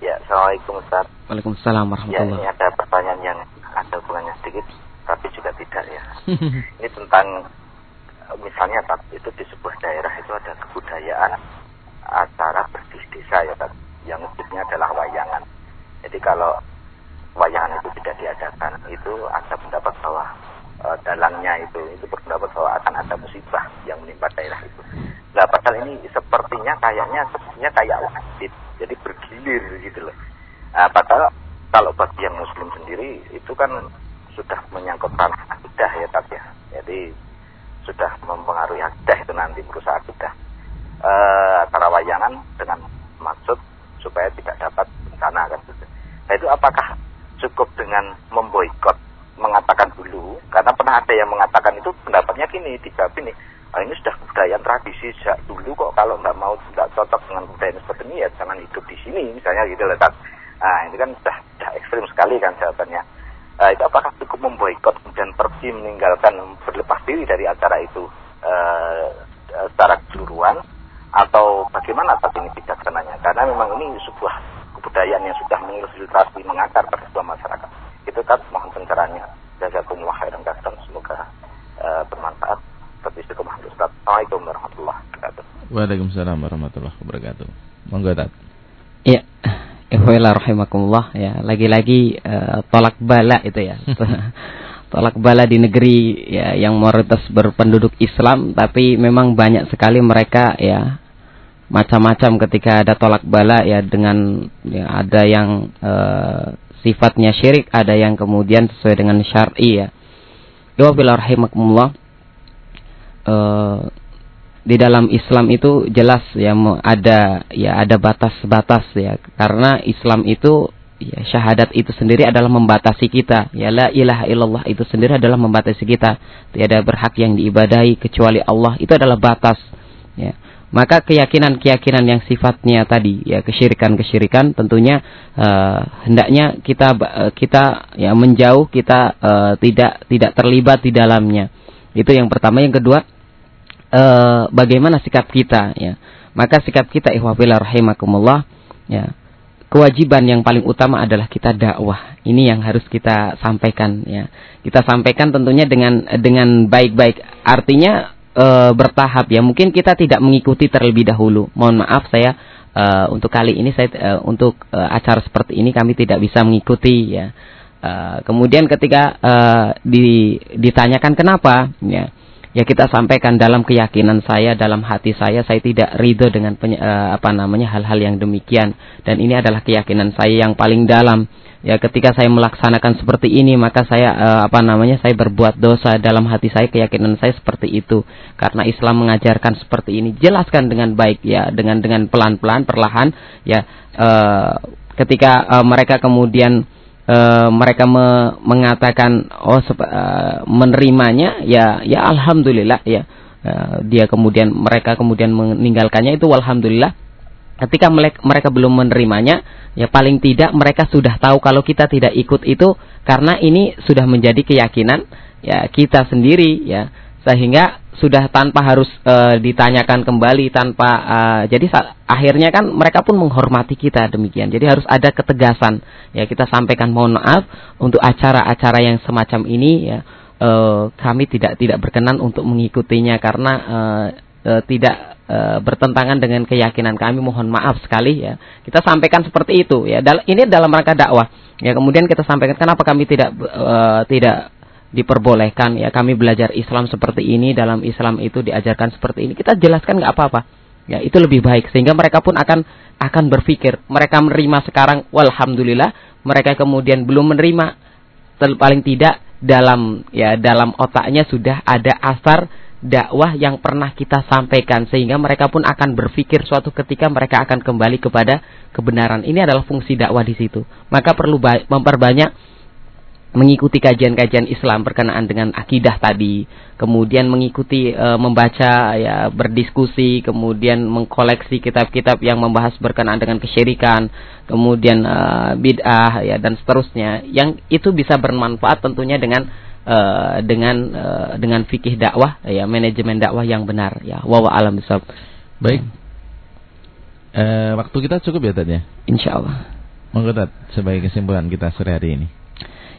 Ya, Assalamualaikum Ustaz. Waalaikumsalam warahmatullahi Ya, ini ada pertanyaan yang ada hubungannya sedikit, tapi juga tidak ya. ini tentang misalnya Pak, itu di sebuah daerah itu ada kebudayaan acara bersih desa ya Pak, yang wujudnya adalah wayangan. Jadi kalau wayangan itu tidak diadakan, itu ada pendapat bahwa e, dalangnya itu itu berpendapat bahwa akan ada musibah yang menimpa daerah itu. Nah, padahal ini sepertinya kayaknya sepertinya kayak wajib jadi bergilir gitu loh. Nah, padahal kalau bagi yang muslim sendiri itu kan sudah menyangkut tanah akidah ya tapi ya. Jadi sudah mempengaruhi akidah itu nanti berusaha akidah. E, antara dengan maksud supaya tidak dapat bencana kan. Nah itu apakah cukup dengan memboikot mengatakan dulu karena pernah ada yang mengatakan itu pendapatnya gini dijawab ini Nah, ini sudah kebudayaan tradisi sejak dulu kok kalau nggak mau nggak cocok dengan budaya seperti ini ya jangan hidup di sini misalnya gitu loh Nah ini kan sudah, sudah ekstrim sekali kan jawabannya. Nah, itu apakah cukup memboikot dan pergi meninggalkan berlepas diri dari acara itu uh, secara keseluruhan atau bagaimana saat ini bijaksananya? Karena memang ini sebuah kebudayaan yang sudah menginfiltrasi mengakar pada sebuah masyarakat. Itu kan mohon pencerahannya. Jazakumullah khairan kasih semoga uh, bermanfaat. Assalamualaikum warahmatullahi wabarakatuh. Waalaikumsalam warahmatullahi wabarakatuh. Monggo Tat. Iya. Ihwala rahimakumullah ya. Lagi-lagi uh, tolak bala itu ya. tolak bala di negeri ya yang mayoritas berpenduduk Islam tapi memang banyak sekali mereka ya macam-macam ketika ada tolak bala ya dengan ya, ada yang uh, sifatnya syirik, ada yang kemudian sesuai dengan syar'i ya. Ya rahimakumullah. Uh, di dalam Islam itu jelas ya ada ya ada batas-batas ya. Karena Islam itu ya syahadat itu sendiri adalah membatasi kita. Ya la ilaha illallah itu sendiri adalah membatasi kita. Tiada berhak yang diibadahi kecuali Allah. Itu adalah batas ya maka keyakinan-keyakinan yang sifatnya tadi ya kesyirikan-kesyirikan tentunya uh, hendaknya kita uh, kita ya menjauh kita uh, tidak tidak terlibat di dalamnya itu yang pertama yang kedua e, bagaimana sikap kita ya. Maka sikap kita ihwafillah rahimakumullah ya. Kewajiban yang paling utama adalah kita dakwah. Ini yang harus kita sampaikan ya. Kita sampaikan tentunya dengan dengan baik-baik. Artinya e, bertahap ya. Mungkin kita tidak mengikuti terlebih dahulu. Mohon maaf saya e, untuk kali ini saya e, untuk e, acara seperti ini kami tidak bisa mengikuti ya. E, kemudian ketika uh, di, ditanyakan kenapa, ya, ya kita sampaikan dalam keyakinan saya, dalam hati saya, saya tidak ridho dengan penye, uh, apa namanya hal-hal yang demikian. Dan ini adalah keyakinan saya yang paling dalam. Ya, ketika saya melaksanakan seperti ini, maka saya uh, apa namanya saya berbuat dosa dalam hati saya, keyakinan saya seperti itu. Karena Islam mengajarkan seperti ini, jelaskan dengan baik ya, dengan dengan pelan-pelan, perlahan, ya. Uh, ketika mereka kemudian e, mereka me, mengatakan oh e, menerimanya ya ya alhamdulillah ya. E, dia kemudian mereka kemudian meninggalkannya itu alhamdulillah ketika mereka belum menerimanya ya paling tidak mereka sudah tahu kalau kita tidak ikut itu karena ini sudah menjadi keyakinan ya kita sendiri ya. Sehingga sudah tanpa harus uh, ditanyakan kembali tanpa uh, jadi akhirnya kan mereka pun menghormati kita demikian. Jadi harus ada ketegasan. Ya kita sampaikan mohon maaf untuk acara-acara yang semacam ini ya. Uh, kami tidak tidak berkenan untuk mengikutinya karena uh, uh, tidak uh, bertentangan dengan keyakinan kami. Mohon maaf sekali ya. Kita sampaikan seperti itu ya. Dal ini dalam rangka dakwah. Ya kemudian kita sampaikan kenapa kami tidak uh, tidak diperbolehkan ya kami belajar Islam seperti ini dalam Islam itu diajarkan seperti ini. Kita jelaskan nggak apa-apa. Ya itu lebih baik. Sehingga mereka pun akan akan berpikir. Mereka menerima sekarang walhamdulillah mereka kemudian belum menerima paling tidak dalam ya dalam otaknya sudah ada asar dakwah yang pernah kita sampaikan. Sehingga mereka pun akan berpikir suatu ketika mereka akan kembali kepada kebenaran. Ini adalah fungsi dakwah di situ. Maka perlu memperbanyak mengikuti kajian-kajian Islam berkenaan dengan akidah tadi, kemudian mengikuti e, membaca ya berdiskusi, kemudian mengkoleksi kitab-kitab yang membahas berkenaan dengan kesyirikan, kemudian e, bid'ah ya dan seterusnya. Yang itu bisa bermanfaat tentunya dengan e, dengan e, dengan fikih dakwah ya manajemen dakwah yang benar ya. Wa alam bisawab. Baik. E, waktu kita cukup ya tadi ya? Insya Allah. Monggo sebagai kesimpulan kita sore hari ini.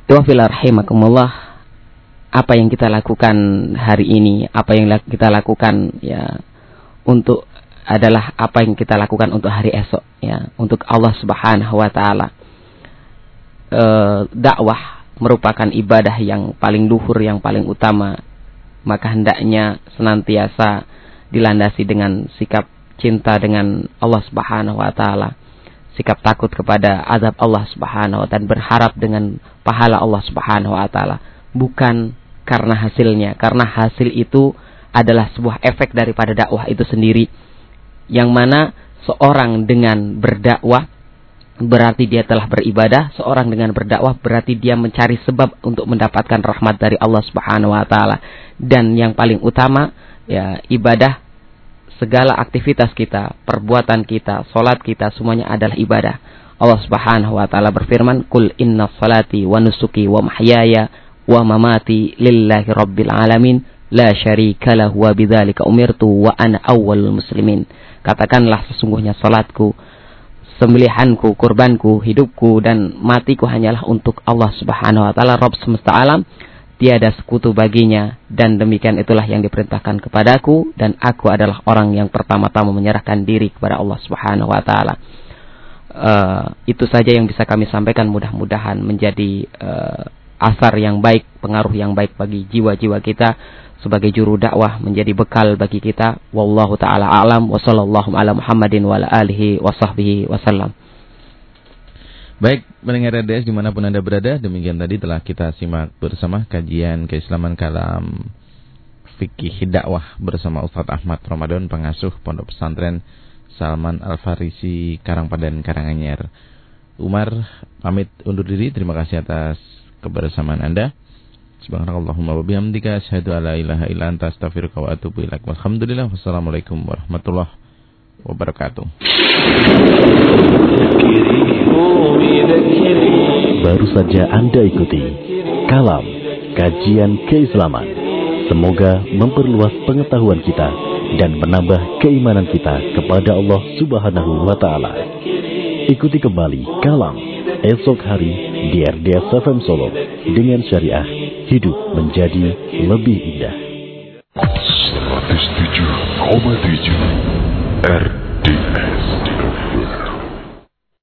Tuafil rahimakumullah apa yang kita lakukan hari ini, apa yang kita lakukan ya untuk adalah apa yang kita lakukan untuk hari esok ya, untuk Allah Subhanahu wa taala. E, dakwah merupakan ibadah yang paling luhur, yang paling utama. Maka hendaknya senantiasa dilandasi dengan sikap cinta dengan Allah Subhanahu wa taala sikap takut kepada azab Allah Subhanahu wa taala dan berharap dengan pahala Allah Subhanahu wa taala. Bukan karena hasilnya. Karena hasil itu adalah sebuah efek daripada dakwah itu sendiri. Yang mana seorang dengan berdakwah berarti dia telah beribadah. Seorang dengan berdakwah berarti dia mencari sebab untuk mendapatkan rahmat dari Allah Subhanahu wa taala. Dan yang paling utama ya ibadah segala aktivitas kita, perbuatan kita, solat kita semuanya adalah ibadah. Allah Subhanahu wa taala berfirman, "Qul inna salati wa nusuki wa mahyaya wa mamati lillahi rabbil alamin, la syarika lahu wa bidzalika umirtu wa ana awwalul muslimin." Katakanlah sesungguhnya salatku, sembelihanku, kurbanku, hidupku dan matiku hanyalah untuk Allah Subhanahu wa taala Rabb semesta alam tiada sekutu baginya dan demikian itulah yang diperintahkan kepadaku dan aku adalah orang yang pertama-tama menyerahkan diri kepada Allah Subhanahu wa taala. Uh, itu saja yang bisa kami sampaikan mudah-mudahan menjadi uh, asar yang baik, pengaruh yang baik bagi jiwa-jiwa kita sebagai juru dakwah menjadi bekal bagi kita. Wallahu taala alam wa sallallahu ala. Baik, mendengar RDS di mana pun Anda berada, demikian tadi telah kita simak bersama kajian keislaman kalam fikih dakwah bersama Ustadz Ahmad Ramadan, pengasuh Pondok Pesantren Salman Al-Farisi, Karangpadan, Karanganyar. Umar pamit undur diri, terima kasih atas kebersamaan Anda. Subhanallahumma wa bihamdika asyhadu alla ilaha illa anta astaghfiruka wa atubu ilaik. Walhamdulillah wassalamualaikum warahmatullahi wabarakatuh. Baru saja Anda ikuti Kalam Kajian Keislaman Semoga memperluas pengetahuan kita dan menambah keimanan kita kepada Allah Subhanahu wa taala. Ikuti kembali Kalam esok hari di RDS FM Solo dengan syariah hidup menjadi lebih indah. 107,7 RDS